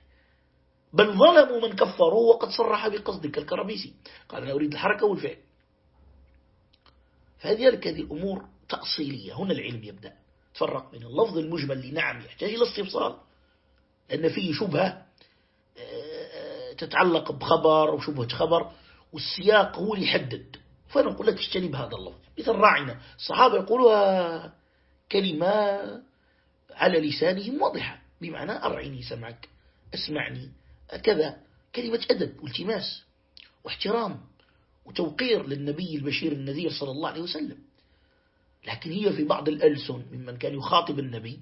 Speaker 2: بل ظلموا من كفروه وقد صرح بقصده كالكربيسي قال أنا أريد الحركة والفعل. فهذه هذه الأمور تأصيلية. هنا العلم يبدأ. تفرق بين اللفظ المجمل اللي نعم يحتاج إلى استفصال. لأن فيه شبهة آه، تتعلق بخبر وشبهة خبر والسياق هو اللي يحدد. فأنا أقول لك اجتنب هذا اللفظ. مثل راعنا. الصحابة يقولوا كلمة على لسانهم واضحة. بمعنى أرعني سمعك أسمعني كذا كلمة أدب والتماس واحترام وتوقير للنبي البشير النذير صلى الله عليه وسلم. لكن هي في بعض الألسن ممن كان يخاطب النبي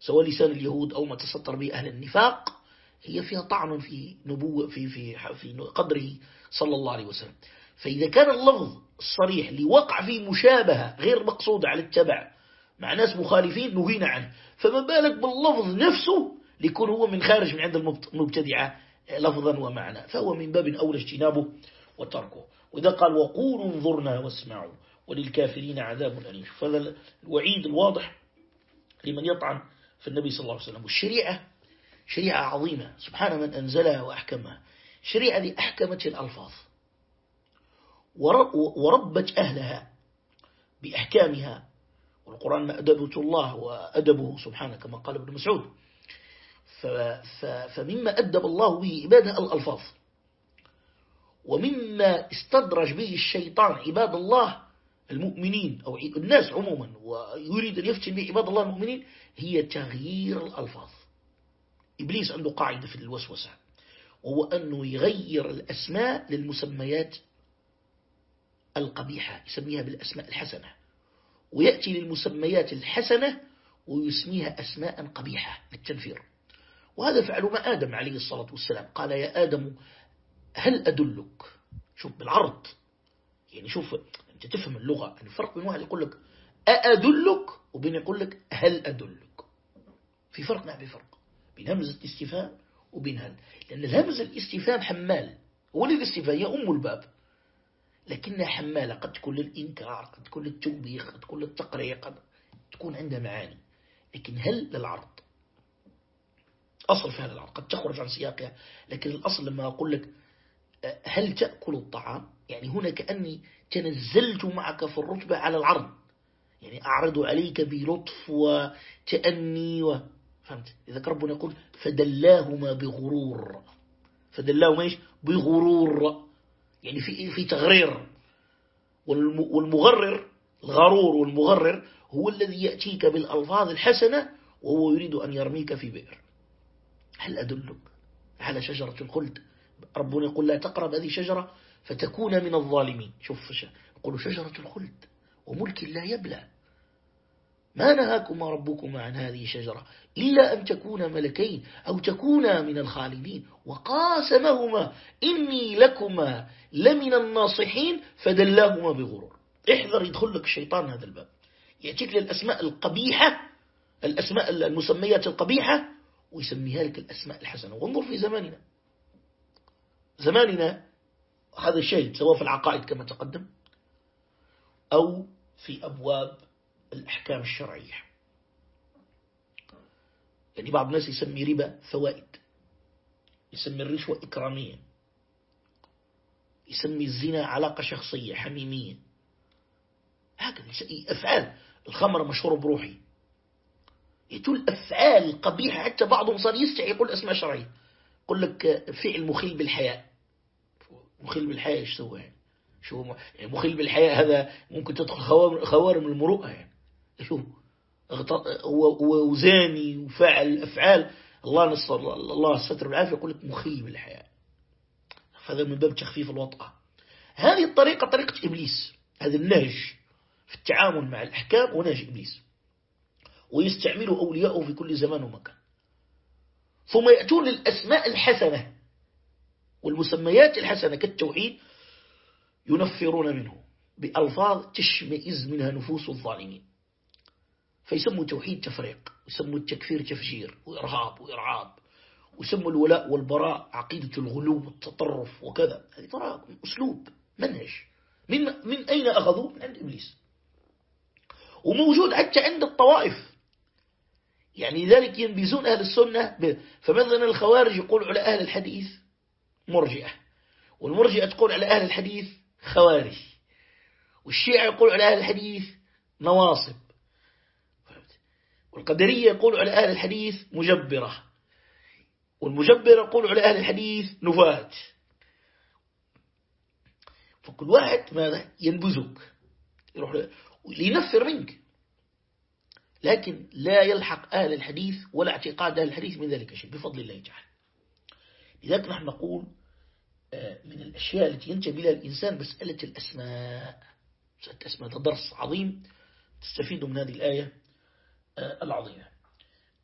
Speaker 2: سواء لسان اليهود أو ما تسطر به أهل النفاق هي فيها طعن في نبوة في في في قدره صلى الله عليه وسلم. فإذا كان اللفظ الصريح لوقع فيه مشابهة غير مقصودة على التبع مع ناس مخالفين نهينا عنه فما بالك باللفظ نفسه ليكون هو من خارج من عند المبتدعة لفظا ومعنى. فهو من باب أولى اجتنابه وتركه. وإذا قال وقولوا انظرنا واسمعوا وللكافرين عذاب أليم. فهذا الوعيد الواضح لمن يطعن في النبي صلى الله عليه وسلم. والشريعة شريعة عظيمة. سبحان من أنزلها وأحكمها شريعة دي أحكمت الألفاظ. وربت أهلها بأحكامها والقرآن أدبة الله وأدبه سبحانه كما قال ابن مسعود. فمما أدب الله به عباده الألفاظ. ومما استدرج به الشيطان عباد الله المؤمنين أو الناس عموما ويريد أن يفتن به عباد الله المؤمنين هي تغيير الألفاظ. إبليس عنده قاعدة في الوسوسة وهو أنه يغير الأسماء للمسميات القبيحة يسميها بالأسماء الحسنة. ويأتي للمسميات الحسنة ويسميها أسماء قبيحة للتنفير وهذا فعل ما آدم عليه الصلاة والسلام. قال يا آدم هل أدلك؟ شوف بالعرض. يعني شوف أنت تفهم اللغة. يعني فرق بين واحد يقول لك أأدلك وبين يقول لك هل أدلك. في فرق نعم في فرق. بين همزة الاستفهام وبين هل. لأن الهمزة الاستفهام حمال. ولد الاستفهام هي أم الباب. لكنها حمالة قد تكون للإنكار قد تكون للتوبيخ قد تكون للتقريع قد تكون عندها معاني. لكن هل للعرض؟ أصل فيها للعرض قد تخرج عن سياقها. لكن الأصل لما أقول لك هل تأكل الطعام؟ يعني هنا كأني تنزلت معك في الرتبة على العرض. يعني أعرض عليك بلطف وتأني و... فهمت؟ إذا ربنا يقول فدلاهما بغرور. فدلاهما إيش؟ بغرور. يعني في في تغرير. والمغرر الغرور والمغرر هو الذي يأتيك بالألفاظ الحسنة وهو يريد أن يرميك في بئر. هل أدلك على شجرة الخلد؟ ربنا يقول لا تقرب هذه شجرة فتكون من الظالمين. شوف يقول شجرة الخلد وملك لا يبلى. ما نهاكما ربكما عن هذه الشجرة إلا أن تكونا ملكين أو تكونا من الخالدين. وقاسمهما إني لكما لمن الناصحين فدلاهما بغرور. احذر يدخل لك الشيطان هذا الباب. يأتيك للأسماء القبيحة الأسماء المسميات القبيحة ويسميها لك الأسماء الحسنة. وانظر في زماننا. زماننا هذا الشيء سواء في العقائد كما تقدم أو في أبواب الأحكام الشرعية. يعني بعض الناس يسمي ربا فوائد يسمي الرشوة إكرامية يسمي الزنا علاقة شخصية حميمية. هكذا أفعال الخمر مشهور بروحي. يتول أفعال قبيحة حتى بعضهم صار يستعي يقول أسماء شرعية. يقول لك فعل مخل بالحياة مخل بالحياة إيش سوى؟ يعني؟ شو يعني مخل بالحياة هذا ممكن تدخل خوارم المروءة يعني. شو وزاني وفعل أفعال. الله نصر الله الستر والعافية يقول لك مخل بالحياة هذا من باب تخفيف الوطأة. هذه الطريقة طريقة إبليس. هذا النهج في التعامل مع الأحكام ونهج إبليس. ويستعمله أولياءه في كل زمان ومكان. ثم يأتون للأسماء الحسنة والمسميات الحسنة كالتوحيد ينفرون منه بألفاظ تشمئز منها نفوس الظالمين. فيسموا توحيد تفريق يسموا التكفير تفجير وإرهاب وإرعاب ويسموا الولاء والبراء عقيدة الغلو والتطرف وكذا. هذه ترى أسلوب منهج. من, من أين أخذوه؟ من عند إبليس. وموجود حتى عند الطوائف. يعني لذلك ينبزون أهل السنة فمثلا الخوارج يقول على أهل الحديث مرجئة والمرجئة تقول على أهل الحديث خوارج والشيعة يقول على أهل الحديث نواصب. والقدرية يقول على أهل الحديث مجبرة والمجبر يقول على أهل الحديث نفاة فكل واحد ماذا؟ ينبذك يروح لينفر منك لكن لا يلحق أهل الحديث ولا اعتقاد أهل الحديث من ذلك شيء بفضل الله تعالى. لذلك نحن نقول آه، من الأشياء التي ينتبه لها الإنسان مسألة الأسماء. مسألة الأسماء هذا درس عظيم تستفيد من هذه الآية. العظيمة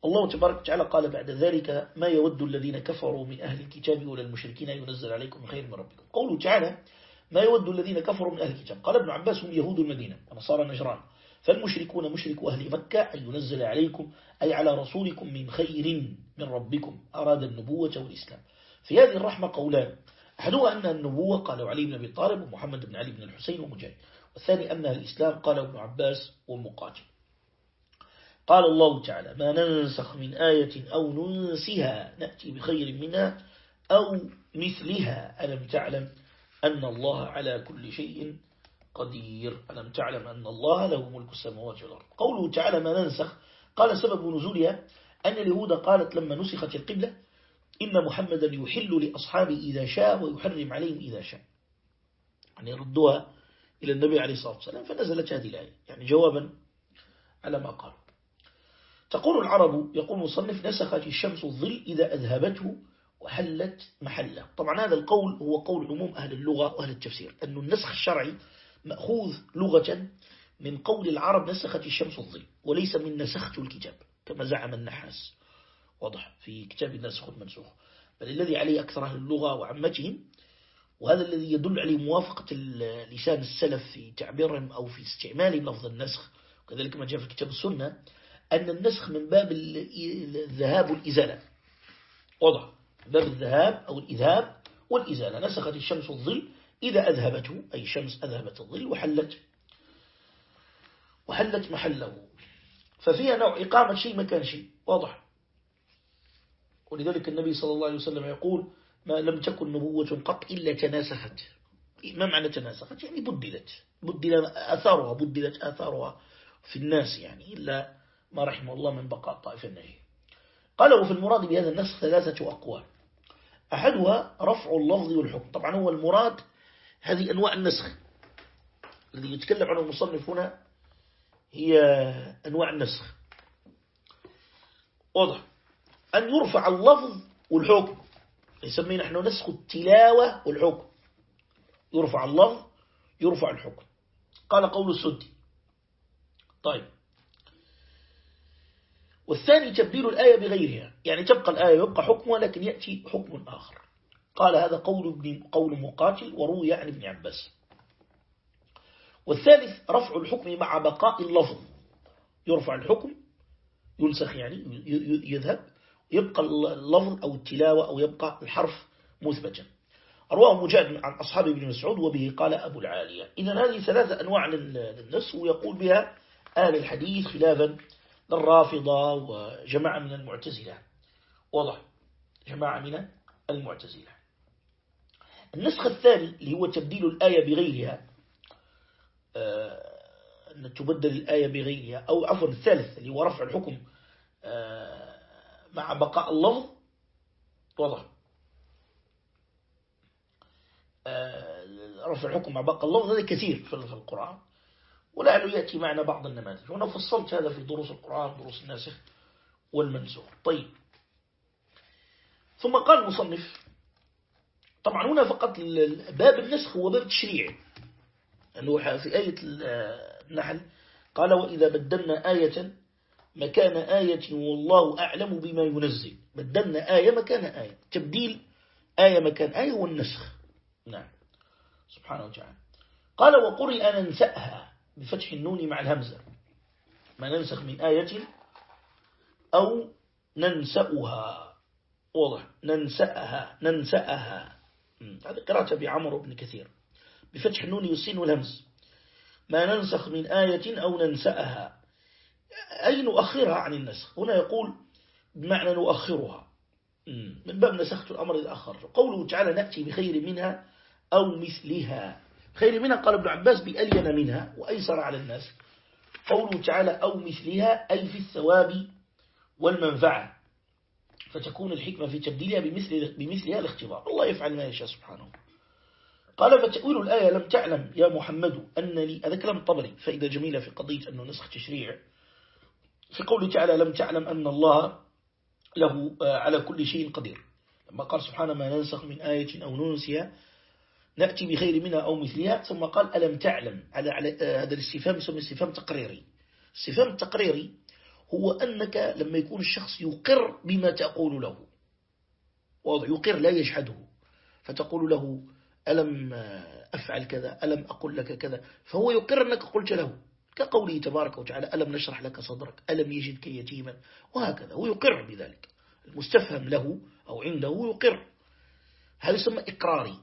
Speaker 2: الله تبارك وتعالى قال بعد ذلك ما يود الذين كفروا من أهل الكتاب ولا المشركين ينزل عليكم خير من ربكم. قوله تعالى ما يود الذين كفروا من أهل الكتاب. قال ابن عباس هم يهود المدينة ونصارى نجران. فالمشركون مشرك أهل مكة أن ينزل عليكم أي على رسولكم من خير من ربكم. أراد النبوة والإسلام. في هذه الرحمة قولان. أحدها أن النبوة قالوا علي بن أبي طالب ومحمد بن علي بن الحسين ومجاهد. والثاني أنها الإسلام قال ابن عباس ومقاتل. قال الله تعالى ما ننسخ من آية أو ننسها نأتي بخير منها أو مثلها. ألم تعلم أن الله على كل شيء قدير؟ ألم تعلم أن الله له ملك السماوات والأرض؟ قوله تعالى ما ننسخ قال سبب نزولها أن اليهود قالت لما نسخت القبلة إن محمدا يحل لأصحابه إذا شاء ويحرم عليهم إذا شاء. يعني يردوها إلى النبي عليه الصلاة والسلام فنزلت هذه الآية. يعني جوابا على ما قالوا. تقول العرب يقول مصنف نسخت الشمس الظل إذا أذهبته وحلت محله. طبعا هذا القول هو قول عموم أهل اللغة وأهل التفسير أن النسخ الشرعي مأخوذ لغة من قول العرب نسخت الشمس الظل وليس من نسخت الكتاب كما زعم النحاس. واضح في كتاب النسخ المنسوخ بل الذي عليه أكثر أهل اللغة وعمتهم وهذا الذي يدل عليه موافقة لسان السلف في تعبيرهم أو في استعمالهم لفظ النسخ وكذلك ما جاء في كتاب السنة أن النسخ من باب الذهاب والإزالة. واضح باب الذهاب أو الإذهاب والإزالة. نسخت الشمس الظل إذا أذهبته أي شمس أذهبت الظل وحلت. وحلت محله. ففيها نوع إقامة شيء مكان شيء. واضح. ولذلك النبي صلى الله عليه وسلم يقول ما لم تكن نبوة قط إلا تناسخت. ما معنى تناسخت؟ يعني بدلت. بدل أثارها بدلت آثارها في الناس يعني إلا ما رحم الله من بقاء طائف النهي قال وفي المراد بهذا النسخ ثلاثة أقوال. أحدها رفع اللفظ والحكم. طبعا هو المراد هذه أنواع النسخ. الذي يتكلم عنه المصنف هنا هي أنواع النسخ. واضح. أن يرفع اللفظ والحكم. يسميه نحن نسخ التلاوة والحكم. يرفع اللفظ يرفع الحكم. قال قول السدي. طيب. والثاني تبديل الآية بغيرها. يعني تبقى الآية ويبقى حكمها لكن يأتي حكم آخر. قال هذا قول ابن قول مقاتل وروي عن ابن عباس. والثالث رفع الحكم مع بقاء اللفظ. يرفع الحكم ينسخ يعني يذهب. يبقى اللفظ أو التلاوة أو يبقى الحرف مثبتا. رواه مجاهد عن أصحاب ابن مسعود وبه قال أبو العالية. إذا هذه ثلاثة أنواع للنص ويقول بها أهل الحديث خلافا للرافضة وجماعة من المعتزلة. واضح جماعة من المعتزلة. النسخ الثاني اللي هو تبديل الآية بغيرها آه، أن تبدل الآية بغيرها أو عفوا الثالث اللي هو رفع الحكم آه، مع بقاء اللفظ واضح آه، رفع الحكم مع بقاء اللفظ هذا كثير في القرآن. ولعله يأتي معنا بعض النماذج. وأنا فصلت هذا في دروس القرآن دروس الناسخ والمنسوخ. طيب. ثم قال المصنف طبعا هنا فقط باب النسخ هو باب التشريع. اللي في آية النحل قال وإذا بدلنا آية مكان آية والله أعلم بما ينزل. بدلنا آية مكان آية. تبديل آية مكان آية والنسخ. نعم. سبحانه وتعالى. قال وقرئ ننسأها بفتح النون مع الهمزة. ما ننسخ من آية أو ننسأها. واضح. ننسأها. ننسأها. هذا قراءة بعمر بن كثير. بفتح النون يسين والهمز ما ننسخ من آية أو ننسأها. أي نؤخرها عن النسخ؟ هنا يقول بمعنى نؤخرها. من باب نسخت الأمر إذا قوله تعالى نأتي بخير منها أو مثلها. خير منها. قال ابن عباس بألين منها وأيسر على الناس. قوله تعالى أو مثلها أي في الثواب والمنفعة. فتكون الحكمة في تبديلها بمثل بمثلها الاختبار. الله يفعل ما يشاء سبحانه. قال فتأويل الآية لم تعلم يا محمد أن لي هذا كلام الطبري فإذا جميلة في قضية أنه نسخ تشريع. في قوله تعالى لم تعلم أن الله له آه، على كل شيء قدير. لما قال سبحانه ما ننسخ من آية أو ننسيها نأتي بخير منها أو مثلها ثم قال ألم تعلم؟ على, على هذا الاستفهام يسمى استفهام تقريري. الاستفهام التقريري هو أنك لما يكون الشخص يقر بما تقول له. واضح يقر لا يجحده. فتقول له ألم أفعل كذا؟ ألم أقول لك كذا؟ فهو يقر أنك قلت له. كقوله تبارك وتعالى ألم نشرح لك صدرك؟ ألم يجدك يتيما؟ وهكذا هو يقر بذلك. المستفهم له أو عنده يقر. هذا يسمى إقراري.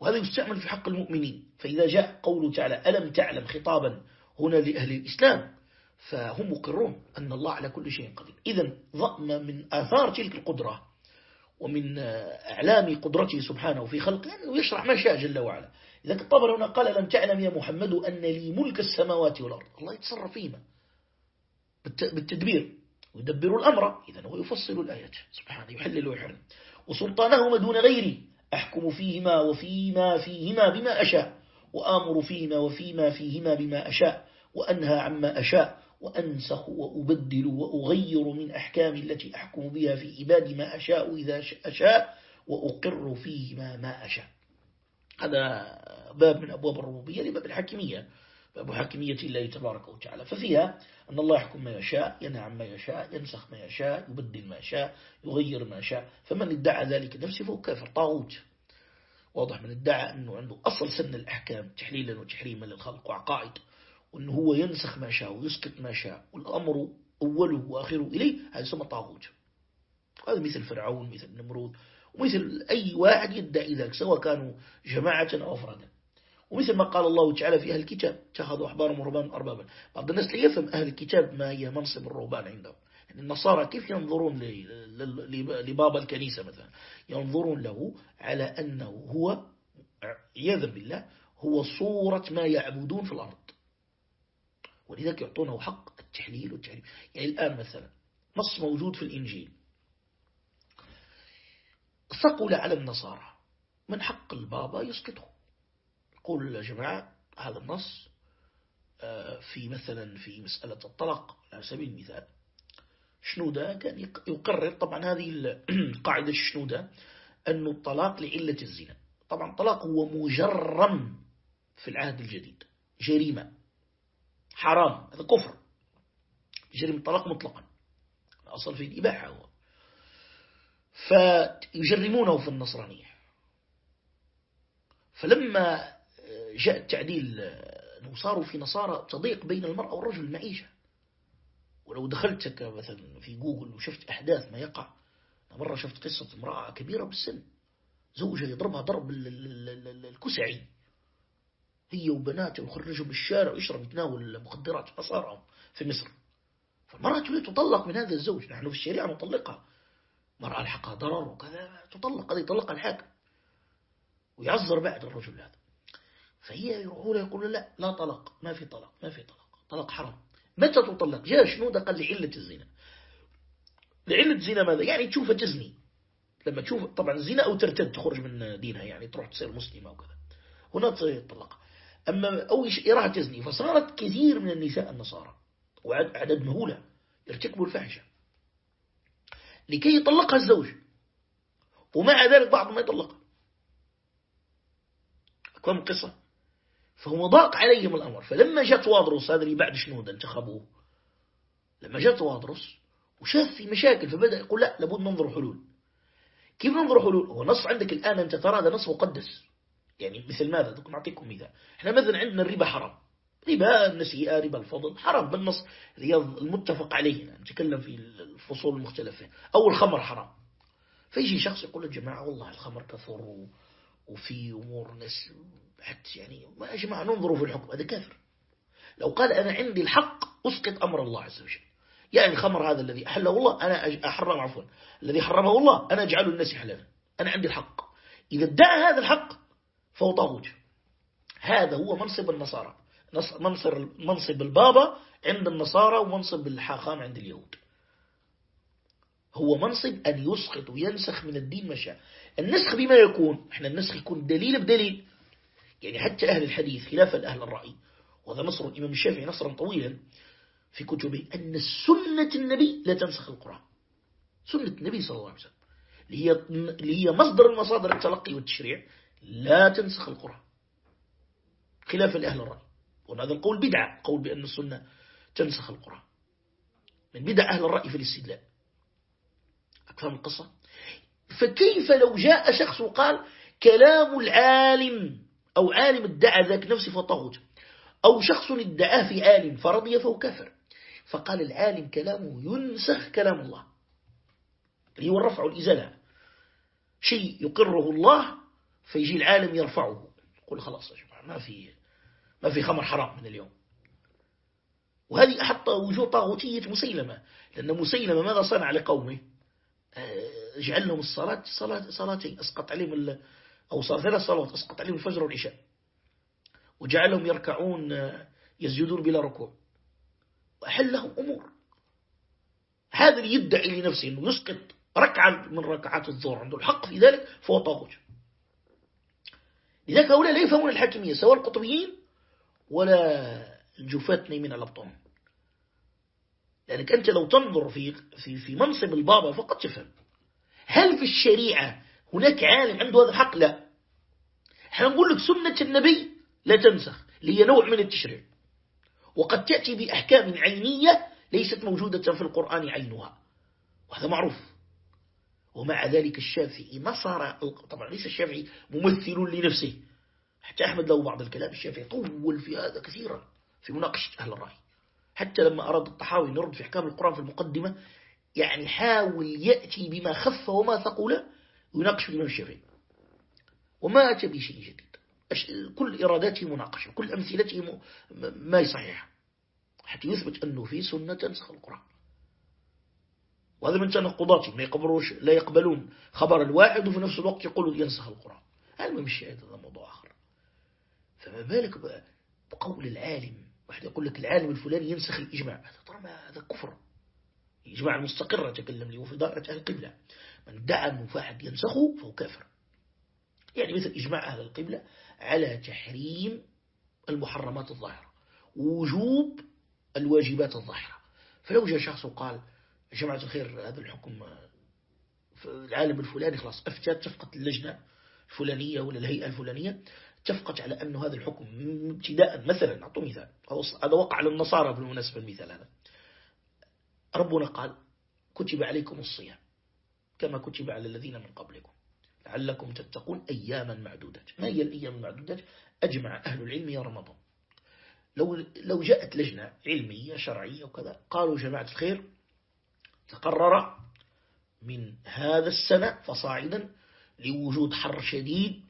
Speaker 2: وهذا يستعمل في حق المؤمنين. فإذا جاء قوله تعالى ألم تعلم خطابا هنا لأهل الإسلام فهم مقرون أن الله على كل شيء قدير. إذا ضأم من آثار تلك القدرة ومن أعلام قدرته سبحانه في خلقه أنه يشرح ما شاء جل وعلا. إذا الطبر هنا قال لم تعلم يا محمد أن لي ملك السماوات والأرض؟ الله يتصرف فيما بالتدبير. ويدبر الأمر. إذا هو يفصل الآيات. سبحانه يحلل ويحرم. وسلطانهما دون غيري. أحكم فيهما وفيما فيهما بما أشاء وآمر فيهما وفيما فيهما بما أشاء وأنهى عما أشاء وأنسخ وأبدل وأغير من أحكام التي أحكم بها في عبادي ما أشاء إذا أشاء وأقر فيهما ما أشاء. هذا باب من أبواب الربوبية لباب الحاكمية. باب حاكمية الله تبارك وتعالى. ففيها أن الله يحكم ما يشاء ينهى عما يشاء ينسخ ما يشاء يبدل ما يشاء يغير ما يشاء. فمن ادعى ذلك نفسه فهو كافر طاغوت. واضح من ادعى أنه عنده أصل سن الأحكام تحليلا وتحريما للخلق وعقائد وأنه هو ينسخ ما شاء ويسكت ما شاء والأمر أوله وآخره إليه هذا يسمى طاغوت. هذا مثل فرعون مثل نمرود ومثل أي واحد يدعي ذلك سواء كانوا جماعة أو أفرادا ومثل ما قال الله تعالى في أهل الكتاب اتخذوا أحبارهم ورهبان أربابا. بعض الناس لا يفهم أهل الكتاب ما هي منصب الرهبان عندهم. يعني النصارى كيف ينظرون لبابا الكنيسة مثلا؟ ينظرون له على أنه هو عياذا بالله هو صورة ما يعبدون في الأرض. ولذلك يعطونه حق التحليل والتحريم. يعني الآن مثلا نص موجود في الإنجيل. ثقل على النصارى. من حق البابا يسقطه يقول يا جماعة هذا النص آه، في مثلا في مسألة الطلاق على سبيل المثال. شنودة كان يقرر طبعا هذه القاعدة الشنودة أن الطلاق لعلة الزنا. طبعا الطلاق هو مجرم في العهد الجديد. جريمة. حرام. هذا كفر. جريمة الطلاق مطلقا. الأصل في الإباحة هو. فيجرمونه في النصرانية. فلما جاء التعديل صاروا في نصارى تضيق بين المرأة والرجل المعيشة. ولو دخلت مثلا في جوجل وشفت أحداث ما يقع مرة شفت قصة امرأة كبيرة بالسن زوجها يضربها ضرب الكسعي. هي وبناته وخرجهم بالشارع ويشرب يتناول المخدرات في في مصر. فالمرأة تريد تطلق من هذا الزوج. نحن في الشريعة نطلقها. مرأة الحقها ضرر وكذا تطلق هذا يطلقها الحاكم. ويعذر بعد الرجل هذا. فهي يروحون يقولون لا لا طلاق ما في طلاق ما في طلاق. طلاق حرام. متى تطلق؟ جاء شنودة قال لعلة الزنا. لعلة الزنا ماذا؟ يعني تشوفها تزني. لما تشوف طبعا الزنا أو ترتد تخرج من دينها يعني تروح تصير مسلمة وكذا هنا تصير طلاق أما أو يراها تزني؟ فصارت كثير من النساء النصارى وعدد مهولة يرتكبوا الفاحشة. لكي يطلقها الزوج. ومع ذلك بعض ما يطلقها. كم قصة؟ فهو ضاق عليهم الأمر. فلما جاءت واضرس هذا اللي بعد شنود انتخبوه؟ لما جاءت واضرس وشاف في مشاكل فبدأ يقول لا لابد ننظر حلول. كيف ننظر حلول؟ هو نص عندك الآن أنت ترى هذا نص مقدس. يعني مثل ماذا؟ نعطيكم مثال. إحنا مثلا عندنا الربا حرام. ربا النسيئة ربا الفضل حرام. بالنص المتفق عليه. نتكلم في الفصول المختلفة. أو الخمر حرام. فيجي شخص يقول الجماعة والله الخمر كثر وفي أمور ناس حتى يعني ما يا جماعة ننظروا في الحكم هذا كافر. لو قال أنا عندي الحق أسقط أمر الله عز وجل. يعني الخمر هذا الذي أحله الله أنا أحرم عفوا الذي حرمه الله أنا أجعله الناس حلالا. أنا عندي الحق. إذا ادعى هذا الحق فهو طاغوت هذا هو منصب النصارى. منصب منصب البابا عند النصارى ومنصب الحاخام عند اليهود. هو منصب أن يسقط وينسخ من الدين ما شاء. النسخ بما يكون إحنا النسخ يكون دليل بدليل. يعني حتى أهل الحديث خلافا لأهل الرأي وهذا نصر الإمام الشافعي نصرا طويلا في كتبه أن سنة النبي لا تنسخ القرآن. سنة النبي صلى الله عليه وسلم. اللي هي مصدر المصادر التلقي والتشريع لا تنسخ القرآن. خلافا لأهل الرأي. وهذا القول بدعة قول بأن السنة تنسخ القرآن. من بدع أهل الرأي في الاستدلال. أكثر القصة فكيف لو جاء شخص وقال كلام العالم أو عالم ادعى ذاك نفسه فطغت أو شخص ادعاه في عالم فرضي فهو كفر فقال العالم كلامه ينسخ كلام الله. اللي هو الرفع والإزالة. شيء يقره الله فيجي العالم يرفعه. يقول خلاص يا جماعة ما في ما في خمر حرام من اليوم. وهذه حتى وجود طاغوتية مسيلمة. لأن مسيلمة ماذا صنع لقومه؟ آه، جعل لهم الصلاة صلاة صلاتين أسقط عليهم أو صار ثلاث صلوات أسقط عليهم الفجر والعشاء. وجعلهم يركعون آه، يسجدون بلا ركوع. وأحل لهم أمور. هذا اللي يدعي لنفسه أنه يسقط ركعة من ركعات الظهر عنده. الحق في ذلك فهو طاغوت. لذلك هؤلاء لا يفهمون الحاكمية سواء القطبيين ولا الجفات نايمين على لأنك أنت لو تنظر في في في منصب البابا فقط تفهم. هل في الشريعة هناك عالم عنده هذا الحق؟ لا. إحنا نقول لك سنة النبي لا تنسخ اللي هي نوع من التشريع. وقد تأتي بأحكام عينية ليست موجودة في القرآن عينها. وهذا معروف. ومع ذلك الشافعي نصر طبعا ليس الشافعي ممثل لنفسه. حتى أحمد له بعض الكلام الشافعي طول في هذا كثيرا في مناقشة أهل الرأي. حتى لما أراد الطحاوي نرد في أحكام القرآن في المقدمة يعني حاول يأتي بما خف وما ثقل ويناقش الإمام الشافعي وما أتى بشيء جديد. كل إراداته مناقشة كل أمثلته ما يصحيح حتى يثبت أنه في سنة تنسخ القرآن. وهذا من تنقضاتهم لا يقبلوش لا يقبلون. خبر الواحد وفي نفس الوقت يقولوا ينسخ القرآن. هذا مش هذا موضوع آخر. فما بالك بقول العالم؟ واحد يقول لك العالم الفلاني ينسخ الإجماع. هذا طبعا هذا كفر. إجماع المستقرة تكلم لي وفي دائرة أهل القبلة. من دعا أنه فاحد ينسخه فهو كافر. يعني مثل إجماع أهل القبلة على تحريم المحرمات الظاهرة ووجوب الواجبات الظاهرة. فلو جاء شخص وقال جماعة الخير هذا الحكم العالم الفلاني خلاص أفتى اتفقت اللجنة الفلانية ولا الهيئة الفلانية اتفقت على أن هذا الحكم ابتداء مثلا أعطوا مثال هذا وقع للنصارى بالمناسبة المثال هذا. ربنا قال كتب عليكم الصيام كما كتب على الذين من قبلكم لعلكم تتقون أياما معدودات. ما هي الأيام المعدودات؟ أجمع أهل العلم يا رمضان. لو, لو جاءت لجنة علمية شرعية وكذا قالوا جماعة الخير تقرر من هذا السنة فصاعدا لوجود حر شديد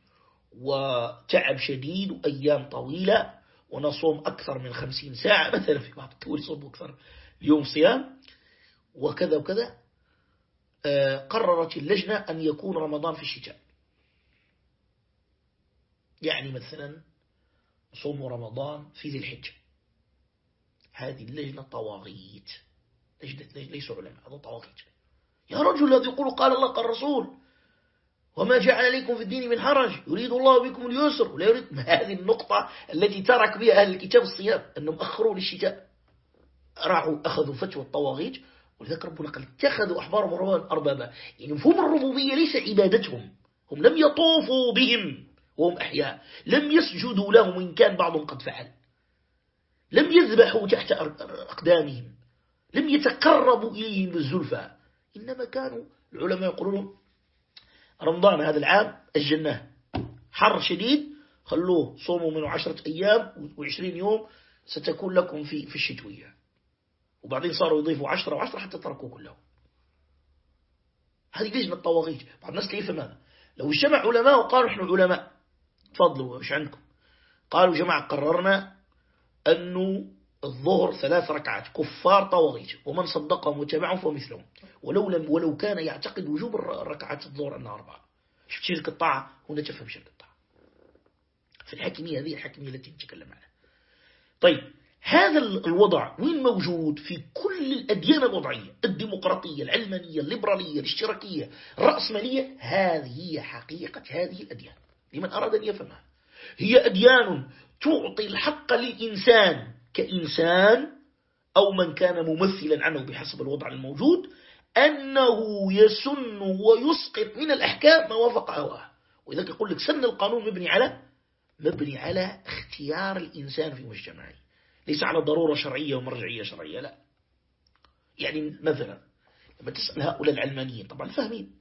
Speaker 2: وتعب شديد وأيام طويلة ونصوم أكثر من خمسين ساعة مثلا في بعض الدول يصوموا أكثر اليوم صيام وكذا وكذا آه، قررت اللجنة أن يكون رمضان في الشتاء. يعني مثلا صوم رمضان في ذي الحجة. هذه اللجنة طواغيت. لجنة ليسوا علماء هذا طواغيت. يا رجل الذي يقول قال الله قال الرسول وما جعل عليكم في الدين من حرج يريد الله بكم اليسر. ولا يريد هذه النقطة التي ترك بها أهل الكتاب الصيام أنهم أخروا للشتاء. راحوا أخذوا فتوى الطواغيت ولذلك ربنا قال اتخذوا أحبارهم ورهبان أربابا. يعني مفهوم الربوبية ليس عبادتهم. هم لم يطوفوا بهم وهم أحياء. لم يسجدوا لهم إن كان بعضهم قد فعل. لم يذبحوا تحت أقدامهم. لم يتقربوا إليهم بالزلفى. إنما كانوا العلماء يقولون رمضان هذا العام أجلناه. حر شديد. خلوه صوموا منه عشرة أيام وعشرين يوم. ستكون لكم في في الشتوية. وبعدين صاروا يضيفوا عشرة وعشرة حتى تركوا كله هذه لجنة الطواغيت بعض الناس كيف ماذا؟ لو اجتمع علماء وقالوا إحنا علماء. تفضلوا إيش عندكم؟ قالوا جماعة قررنا أنه الظهر ثلاث ركعات كفار طواغيت ومن صدقهم وتبعهم فهو مثلهم ولو, لم ولو كان يعتقد وجوب الركعات الظهر أنها أربعة. شفت شرك الطاعة؟ هنا تفهم شرك الطاعة. في الحاكمية هذه الحاكمية التي نتكلم عنها. طيب هذا الوضع وين موجود في كل الأديان الوضعية؟ الديمقراطية العلمانية الليبرالية الاشتراكية الرأسمالية. هذه هي حقيقة هذه الأديان. لمن أراد أن يفهمها. هي أديان تعطي الحق للإنسان كإنسان أو من كان ممثلا عنه بحسب الوضع الموجود أنه يسن ويسقط من الأحكام ما وافق هواه. وإذا يقول لك سن القانون مبني على مبني على اختيار الإنسان في مجتمعه. ليس على ضرورة شرعية ومرجعية شرعية لا. يعني مثلا لما تسأل هؤلاء العلمانيين طبعا فاهمين.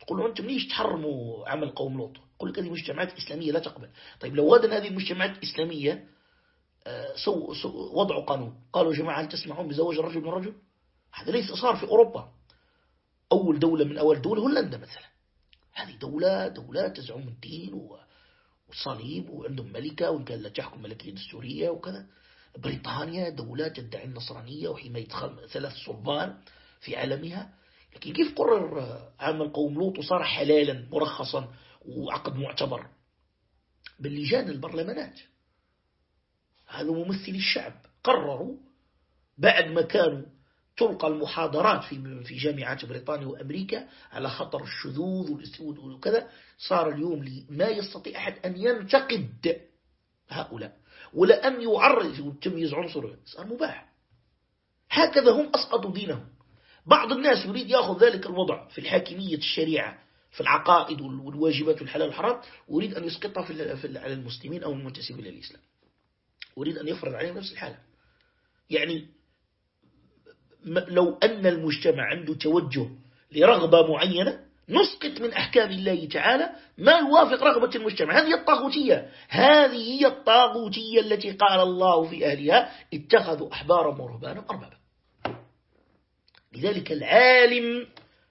Speaker 2: تقول له أنتم ليش تحرموا عمل قوم لوط؟ يقول لك هذه مجتمعات إسلامية لا تقبل. طيب لو وادنا هذه المجتمعات الإسلامية آه، سو سو وضعوا قانون. قالوا جماعة هل تسمعون بزواج الرجل من الرجل؟ هذا ليس صار في أوروبا. أول دولة من أول دولة هولندا مثلا. هذه دولة دولة تزعم الدين والصليب وعندهم ملكة وإن كان لا تحكم ملكية دستورية وكذا. بريطانيا دولة تدعي النصرانية وحماية ثلاث صلبان في عالمها. لكن كيف قرر عام القوم لوط وصار حلالا مرخصا وعقد معتبر؟ باللجان البرلمانات. هذا ممثل الشعب. قرروا بعد ما كانوا تلقى المحاضرات في في جامعات بريطانيا وأمريكا على خطر الشذوذ وكذا. صار اليوم ما يستطيع أحد أن ينتقد هؤلاء. ولا أن يعرض وتمييز عنصر صار مباح. هكذا هم أسقطوا دينهم. بعض الناس يريد يأخذ ذلك الوضع في الحاكمية الشريعة في العقائد والواجبات والحلال والحرام ويريد أن يسقطها في على المسلمين أو المنتسبين للإسلام أريد أن يفرض عليهم نفس الحالة. يعني لو أن المجتمع عنده توجه لرغبة معينة نسقط من أحكام الله تعالى ما يوافق رغبة المجتمع. هذه الطاغوتية. هذه هي الطاغوتية التي قال الله في أهلها اتخذوا أحبارا ورهبانا أربابا. لذلك العالم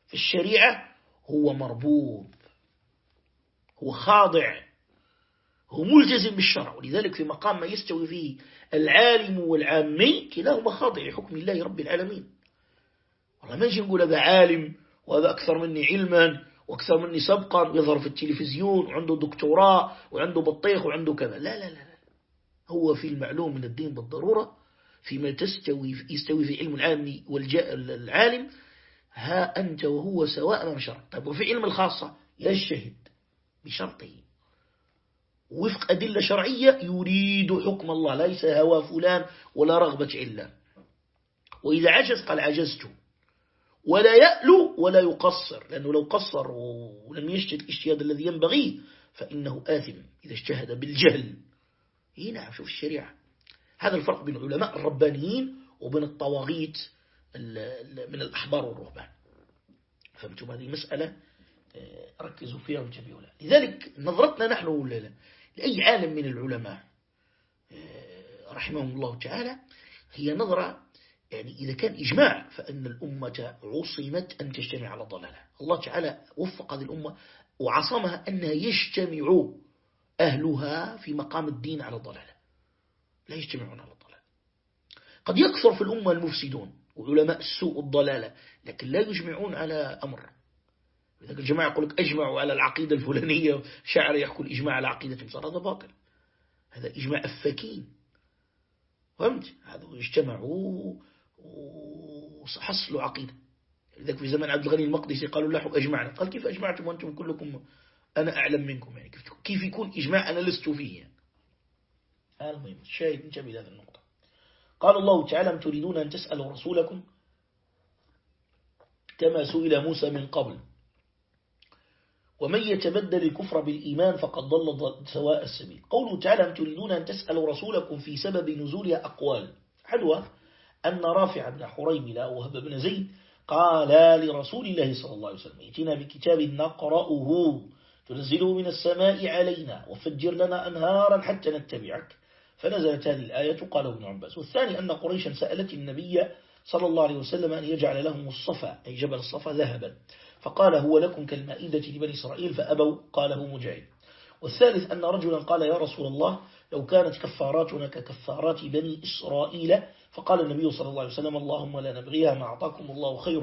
Speaker 2: في الشريعة هو مربوب هو خاضع هو ملتزم بالشرع. ولذلك في مقام ما يستوي فيه العالم والعامي كلاهما خاضع لحكم الله رب العالمين. والله ما نجي نقول هذا عالم وهذا أكثر مني علما وأكثر مني سبقا ويظهر في التلفزيون وعنده دكتوراه وعنده بطيخ وعنده كذا. لا لا لا هو في المعلوم من الدين بالضرورة فيما تستوي يستوي في علم العالم والعالم ها أنت وهو سواء من شرط. طيب وفي علم الخاصة؟ يجتهد بشرطه. وفق أدلة شرعية يريد حكم الله ليس هوى فلان ولا رغبة علان وإذا عجز قال عجزت. ولا يألو ولا يقصر لأنه لو قصر ولم يجتهد الاجتهاد الذي ينبغي فإنه آثم إذا اجتهد بالجهل. هنا شوف الشريعة. هذا الفرق بين العلماء الربانيين وبين الطواغيت من الأحبار والرهبان. فهمتم هذه مسألة آه، ركزوا فيها لها. لذلك نظرتنا نحن لأي عالم من العلماء آه، رحمهم الله تعالى هي نظرة يعني إذا كان إجماع فإن الأمة عصمت أن تجتمع على ضلالة. الله تعالى وفق هذه الأمة وعصمها أنها يجتمع أهلها في مقام الدين على ضلالة. لا يجتمعون على ضلالة. قد يكثر في الأمة المفسدون وعلماء السوء الضلالة لكن لا يجمعون على أمر. إذا الجماعة يقول لك أجمعوا على العقيدة الفلانية شعر يحكي الإجماع على عقيدة صار هذا باطل. هذا إجماع أفاكين فهمت؟ هذا اجتمعوا وحصلوا عقيدة. لذلك في زمن عبد الغني المقدسي قالوا له أجمعنا قال كيف أجمعتم وأنتم كلكم؟ أنا أعلم منكم يعني. كيف يكون إجماع أنا لست فيه هذا المهم. الشاهد انتبه هذه النقطة. قال الله تعالى تريدون أن تسألوا رسولكم كما سئل موسى من قبل؟ ومن يتبدل الكفر بالإيمان فقد ضل سواء السبيل. قوله تعالى تريدون أن تسألوا رسولكم في سبب نزولها أقوال؟ حدوى أن رافع بن حريملة وهب بن زيد قال لرسول الله صلى الله عليه وسلم ائتنا بكتاب نقرأه تنزله من السماء علينا وفجر لنا أنهارا حتى نتبعك. فنزلت هذه الآية قال ابن عباس. والثاني أن قريشا سألت النبي صلى الله عليه وسلم أن يجعل لهم الصفا أي جبل الصفا ذهبا. فقال هو لكم كالمائدة لبني إسرائيل فأبوا. قاله مجاهد. والثالث أن رجلا قال يا رسول الله لو كانت كفاراتنا ككفارات بني إسرائيل فقال النبي صلى الله عليه وسلم اللهم لا نبغيها ما أعطاكم الله خير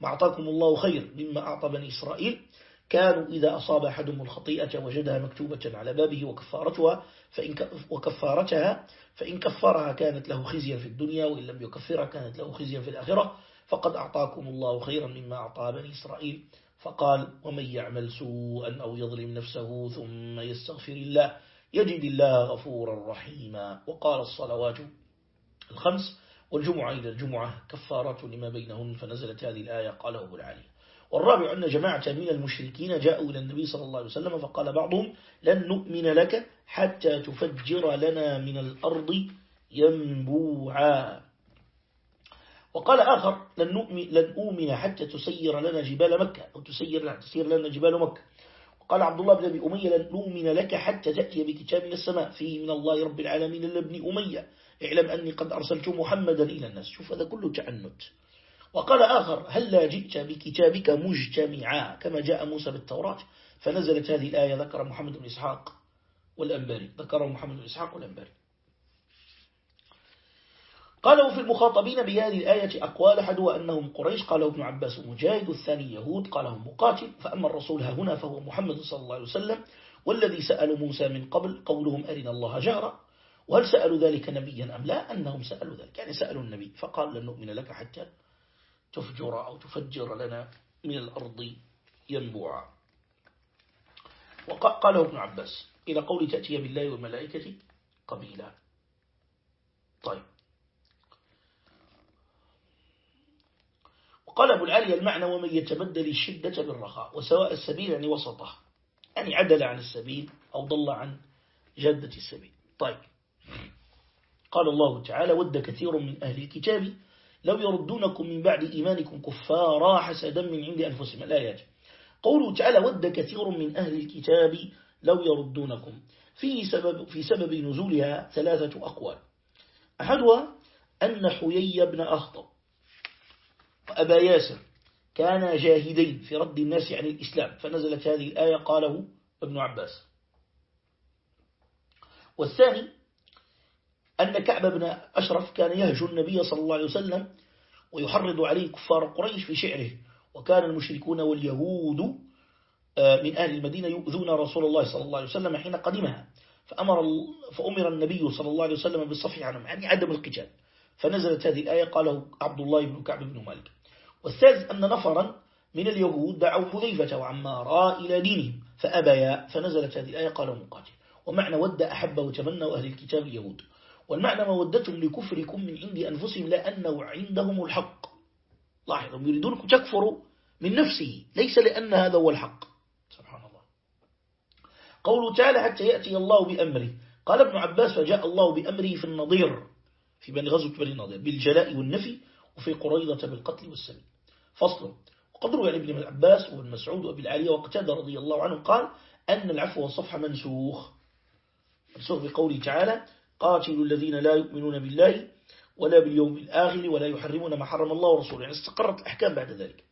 Speaker 2: ما أعطاكم الله خير مما أعطى بني إسرائيل. كانوا إذا أصاب أحدهم الخطيئة وجدها مكتوبة على بابه وكفارتها فإن وكفارتها فإن كفرها كانت له خزيا في الدنيا وإن لم يكفرها كانت له خزيا في الآخرة. فقد أعطاكم الله خيرا مما أعطى بني إسرائيل. فقال ومن يعمل سوءا أو يظلم نفسه ثم يستغفر الله يجد الله غفورا رحيما. وقال الصلوات الخمس والجمعة إلى الجمعة كفارة لما بينهن فنزلت هذه الآية قاله أبو العالي والرابع أن جماعة من المشركين جاءوا إلى النبي صلى الله عليه وسلم فقال بعضهم لن نؤمن لك حتى تفجر لنا من الأرض ينبوعا. وقال آخر لن, نؤمن لن أؤمن حتى تسير لنا جبال مكة أو تسير تسير لنا جبال مكة. وقال عبد الله بن أبي أمية لن نؤمن لك حتى تأتي بكتاب من السماء فيه من الله رب العالمين لابن أمية. اعلم أني قد أرسلت محمدا إلى الناس. شوف هذا كله تعنت. وقال آخر هل جئت بكتابك مجتمعا؟ كما جاء موسى بالتوراة فنزلت هذه الآية ذكر محمد بن إسحاق والأنباري. ذكره محمد بن إسحاق والأنباري. قالوا في المخاطبين بهذه الآية أقوال أحد أنهم قريش. قاله ابن عباس مجاهد الثاني يهود. قالهم مقاتل. فأما الرسول هنا فهو محمد صلى الله عليه وسلم والذي سألوا موسى من قبل قولهم أرنا الله جهرا. وهل سألوا ذلك نبيا أم لا؟ أنهم سألوا ذلك. يعني سألوا النبي فقال لن نؤمن لك حتى تفجر أو تفجر لنا من الأرض ينبوعا. وقال ابن عباس إلى قول تأتي بالله والملائكة قبيلا. طيب. وقال أبو العالي المعنى ومن يتبدل الشدة بالرخاء وسواء السبيل يعني وسطه. يعني عدل عن السبيل أو ضل عن جادة السبيل. طيب. قال الله تعالى ود كثير من أهل الكتاب لو يردونكم من بعد إيمانكم كفارا حسدا من عند أنفسهم. الآيات قوله تعالى ود كثير من أهل الكتاب لو يردونكم. في سبب, في سبب نزولها ثلاثة أقوال. أحدها أن حيي بن أخطب وأبا ياسر كان جاهدين في رد الناس عن الإسلام. فنزلت هذه الآية قاله ابن عباس. والثاني أن كعب بن أشرف كان يهجو النبي صلى الله عليه وسلم ويحرض عليه كفار قريش في شعره. وكان المشركون واليهود آه، من أهل المدينة يؤذون رسول الله صلى الله عليه وسلم حين قدمها. فأمر, فأمر النبي صلى الله عليه وسلم بالصفح عنهم يعني عدم القتال. فنزلت هذه الآية قاله عبد الله بن كعب بن مالك. والثالث أن نفرا من اليهود دعوا حذيفة وعمارا إلى دينهم فأبيا فنزلت هذه الآية قال مقاتل ومعنى ود أحب وتمنوا أهل الكتاب اليهود. والمعنى مودتهم لكفركم من عند أنفسهم لأنه عندهم الحق. لاحظوا يريدونكم تكفروا من نفسه ليس لأن هذا هو الحق. سبحان الله. قوله تعالى حتى يأتي الله بأمره. قال ابن عباس فجاء الله بأمره في النظير في بني غزوة بني النظير بالجلاء والنفي وفي قريضة بالقتل والسبي فصل. وقد روي عن ابن عباس وابن مسعود وابن العالية وقتادة رضي الله عنه قال أن العفو والصفح منسوخ. منسوخ بقوله تعالى قاتلوا الذين لا يؤمنون بالله ولا باليوم الآخر ولا يحرمون ما حرم الله ورسوله. يعني استقرت الأحكام بعد ذلك.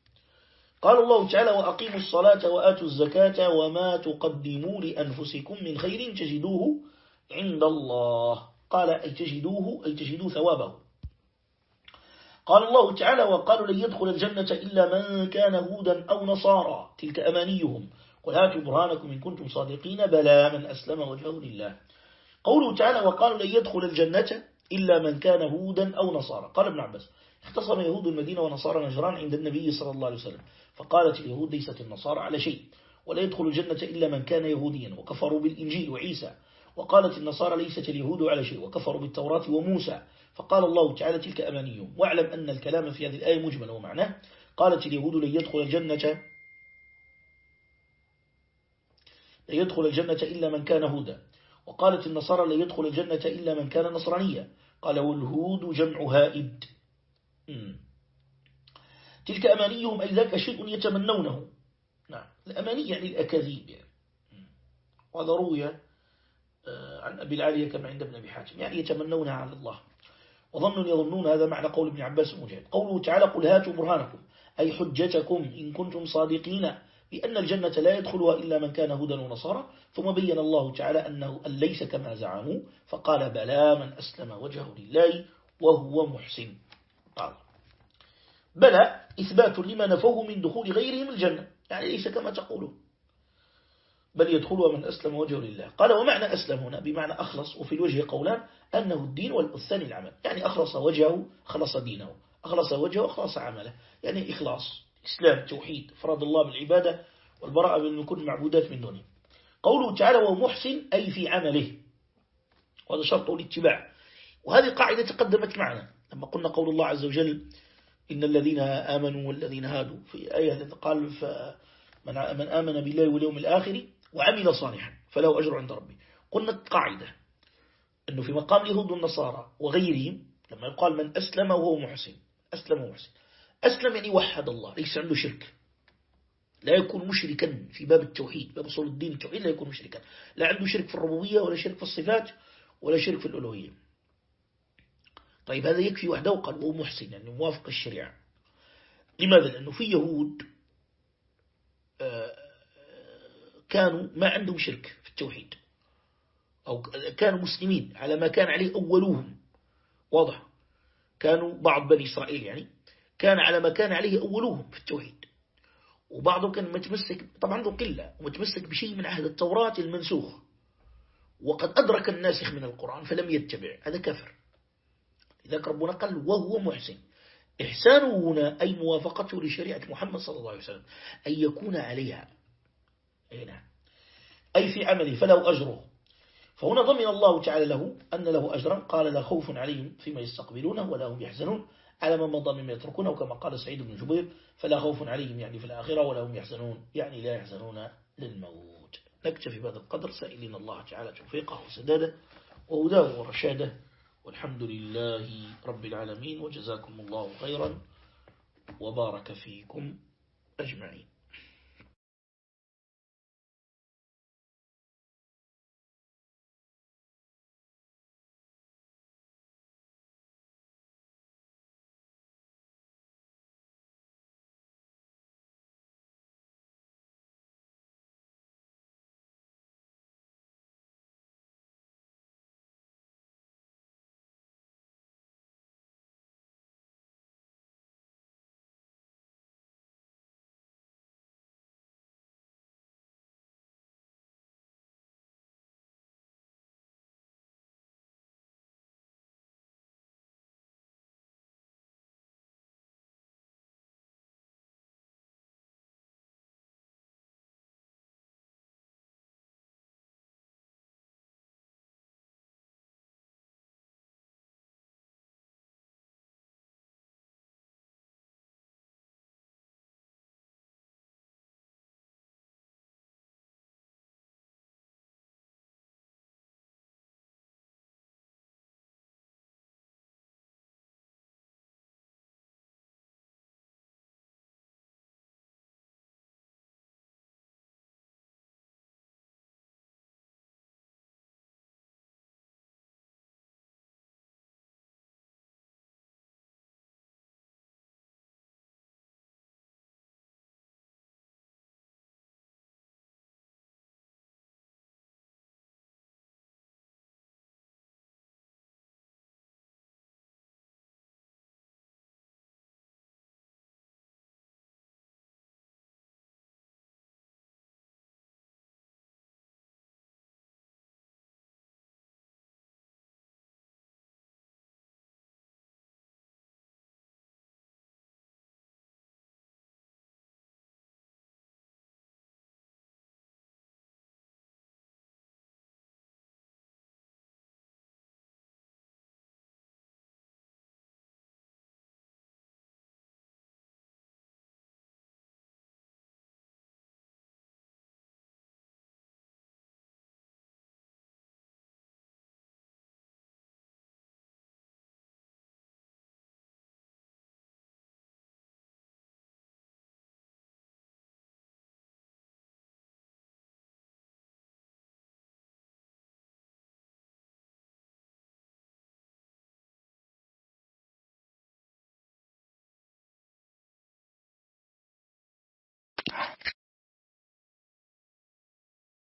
Speaker 2: قال الله تعالى وأقيموا الصلاة وآتوا الزكاة وما تقدموا لأنفسكم من خير تجدوه عند الله. قال أي تجدوه أي تجدوا ثوابه. قال الله تعالى وقالوا لن يدخل الجنة إلا من كان هودا أو نصارى. تلك أمانيهم. قل هاتوا برهانكم إن كنتم صادقين. بلى من أسلم وجهه لله. قوله تعالى وقالوا لن يدخل الجنة إلا من كان هودا أو نصارى. قال ابن عباس اختصم يهود المدينة ونصارى نجران عند النبي صلى الله عليه وسلم فقالت اليهود ليست النصارى على شيء ولا يدخل الجنة إلا من كان يهوديا وكفروا بالإنجيل وعيسى وقالت النصارى ليست اليهود على شيء وكفروا بالتوراة وموسى فقال الله تعالى تلك أمانيهم. واعلم أن الكلام في هذه الآية مجمل ومعناه قالت اليهود لن يدخل الجنة لن يدخل الجنة إلا من كان هودا. وقالت النصارى لن يدخل الجنة إلا من كان نصرانيا. قال والهود جمع هائد تلك أمانيهم أي ذاك شيء يتمنونه. نعم. الأماني يعني الأكاذيب يعني. وهذا روي آه، عن أبي العالية كما عند ابن أبي حاتم. يعني يتمنونها على الله. وظن يظنون هذا معنى قول ابن عباس مجاهد. قوله تعالى قل هاتوا برهانكم أي حجتكم إن كنتم صادقين. بأن الجنة لا يدخلها إلا من كان هدى ونصارى ثم بين الله تعالى أنه أن ليس كما زعموا فقال بلى من أسلم وجهه لله وهو محسن. قال بلى إثبات لما نفوه من دخول غيرهم الجنة يعني ليس كما تقولون. بل يدخلها من أسلم وجهه لله. قال ومعنى أسلم هنا بمعنى أخلص وفي الوجه قولان أنه الدين والثاني العمل. يعني أخلص وجهه خلص دينه أخلص وجهه أخلص عمله. يعني إخلاص. إسلام توحيد فرض الله بالعبادة والبراءة من كل معبودات من دونه قوله تعالى ومحسن أي في عمله. وهذا شرط الاتباع وهذه قاعدة تقدمت معنا. لما قلنا قول الله عز وجل إن الذين آمنوا والذين هادوا في آية قال من آمن بالله واليوم الآخر وعمل صالحا فله أجر عند ربي قلنا قاعدة. أنه في مقام اليهود والنصارى وغيرهم لما يقال من أسلم وهو محسن. أسلم وهو محسن أسلم يعني وحد الله ليس عنده شرك. لا يكون مشركا في باب التوحيد باب صول الدين التوحيد لا يكون مشركا. لا عنده شرك في الربوبية ولا شرك في الصفات ولا شرك في الألوهية. طيب هذا يكفي وحده وقال هو محسن يعني موافق الشريعة. لماذا؟ لأنه في يهود آه، كانوا ما عندهم شرك في التوحيد. أو كانوا مسلمين على ما كان عليه أولوهم واضح؟ كانوا بعض بني إسرائيل يعني. كان على ما كان عليه أولوهم في التوحيد. وبعضهم كان متمسك طبعا عنده قلة ومتمسك بشيء من عهد التوراة المنسوخ وقد أدرك الناسخ من القرآن فلم يتبع هذا كفر لذلك ربنا قال وهو محسن. إحسانه هنا أي موافقته لشريعة محمد صلى الله عليه وسلم أن يكون عليها. أي نعم. أي في عمله فله أجره. فهنا ضمن الله تعالى له أن له أجرا قال لا خوف عليهم فيما يستقبلونه ولا هم يحزنون. على من مما يتركونه كما قال سعيد بن جبير فلا خوف عليهم يعني في الآخرة ولا هم يحزنون. يعني لا يحزنون للموت. نكتفي بهذا القدر. سائلين الله تعالى توفيقه وسداده وهداه ورشاده. والحمد لله رب العالمين. وجزاكم الله خيرا وبارك فيكم أجمعين.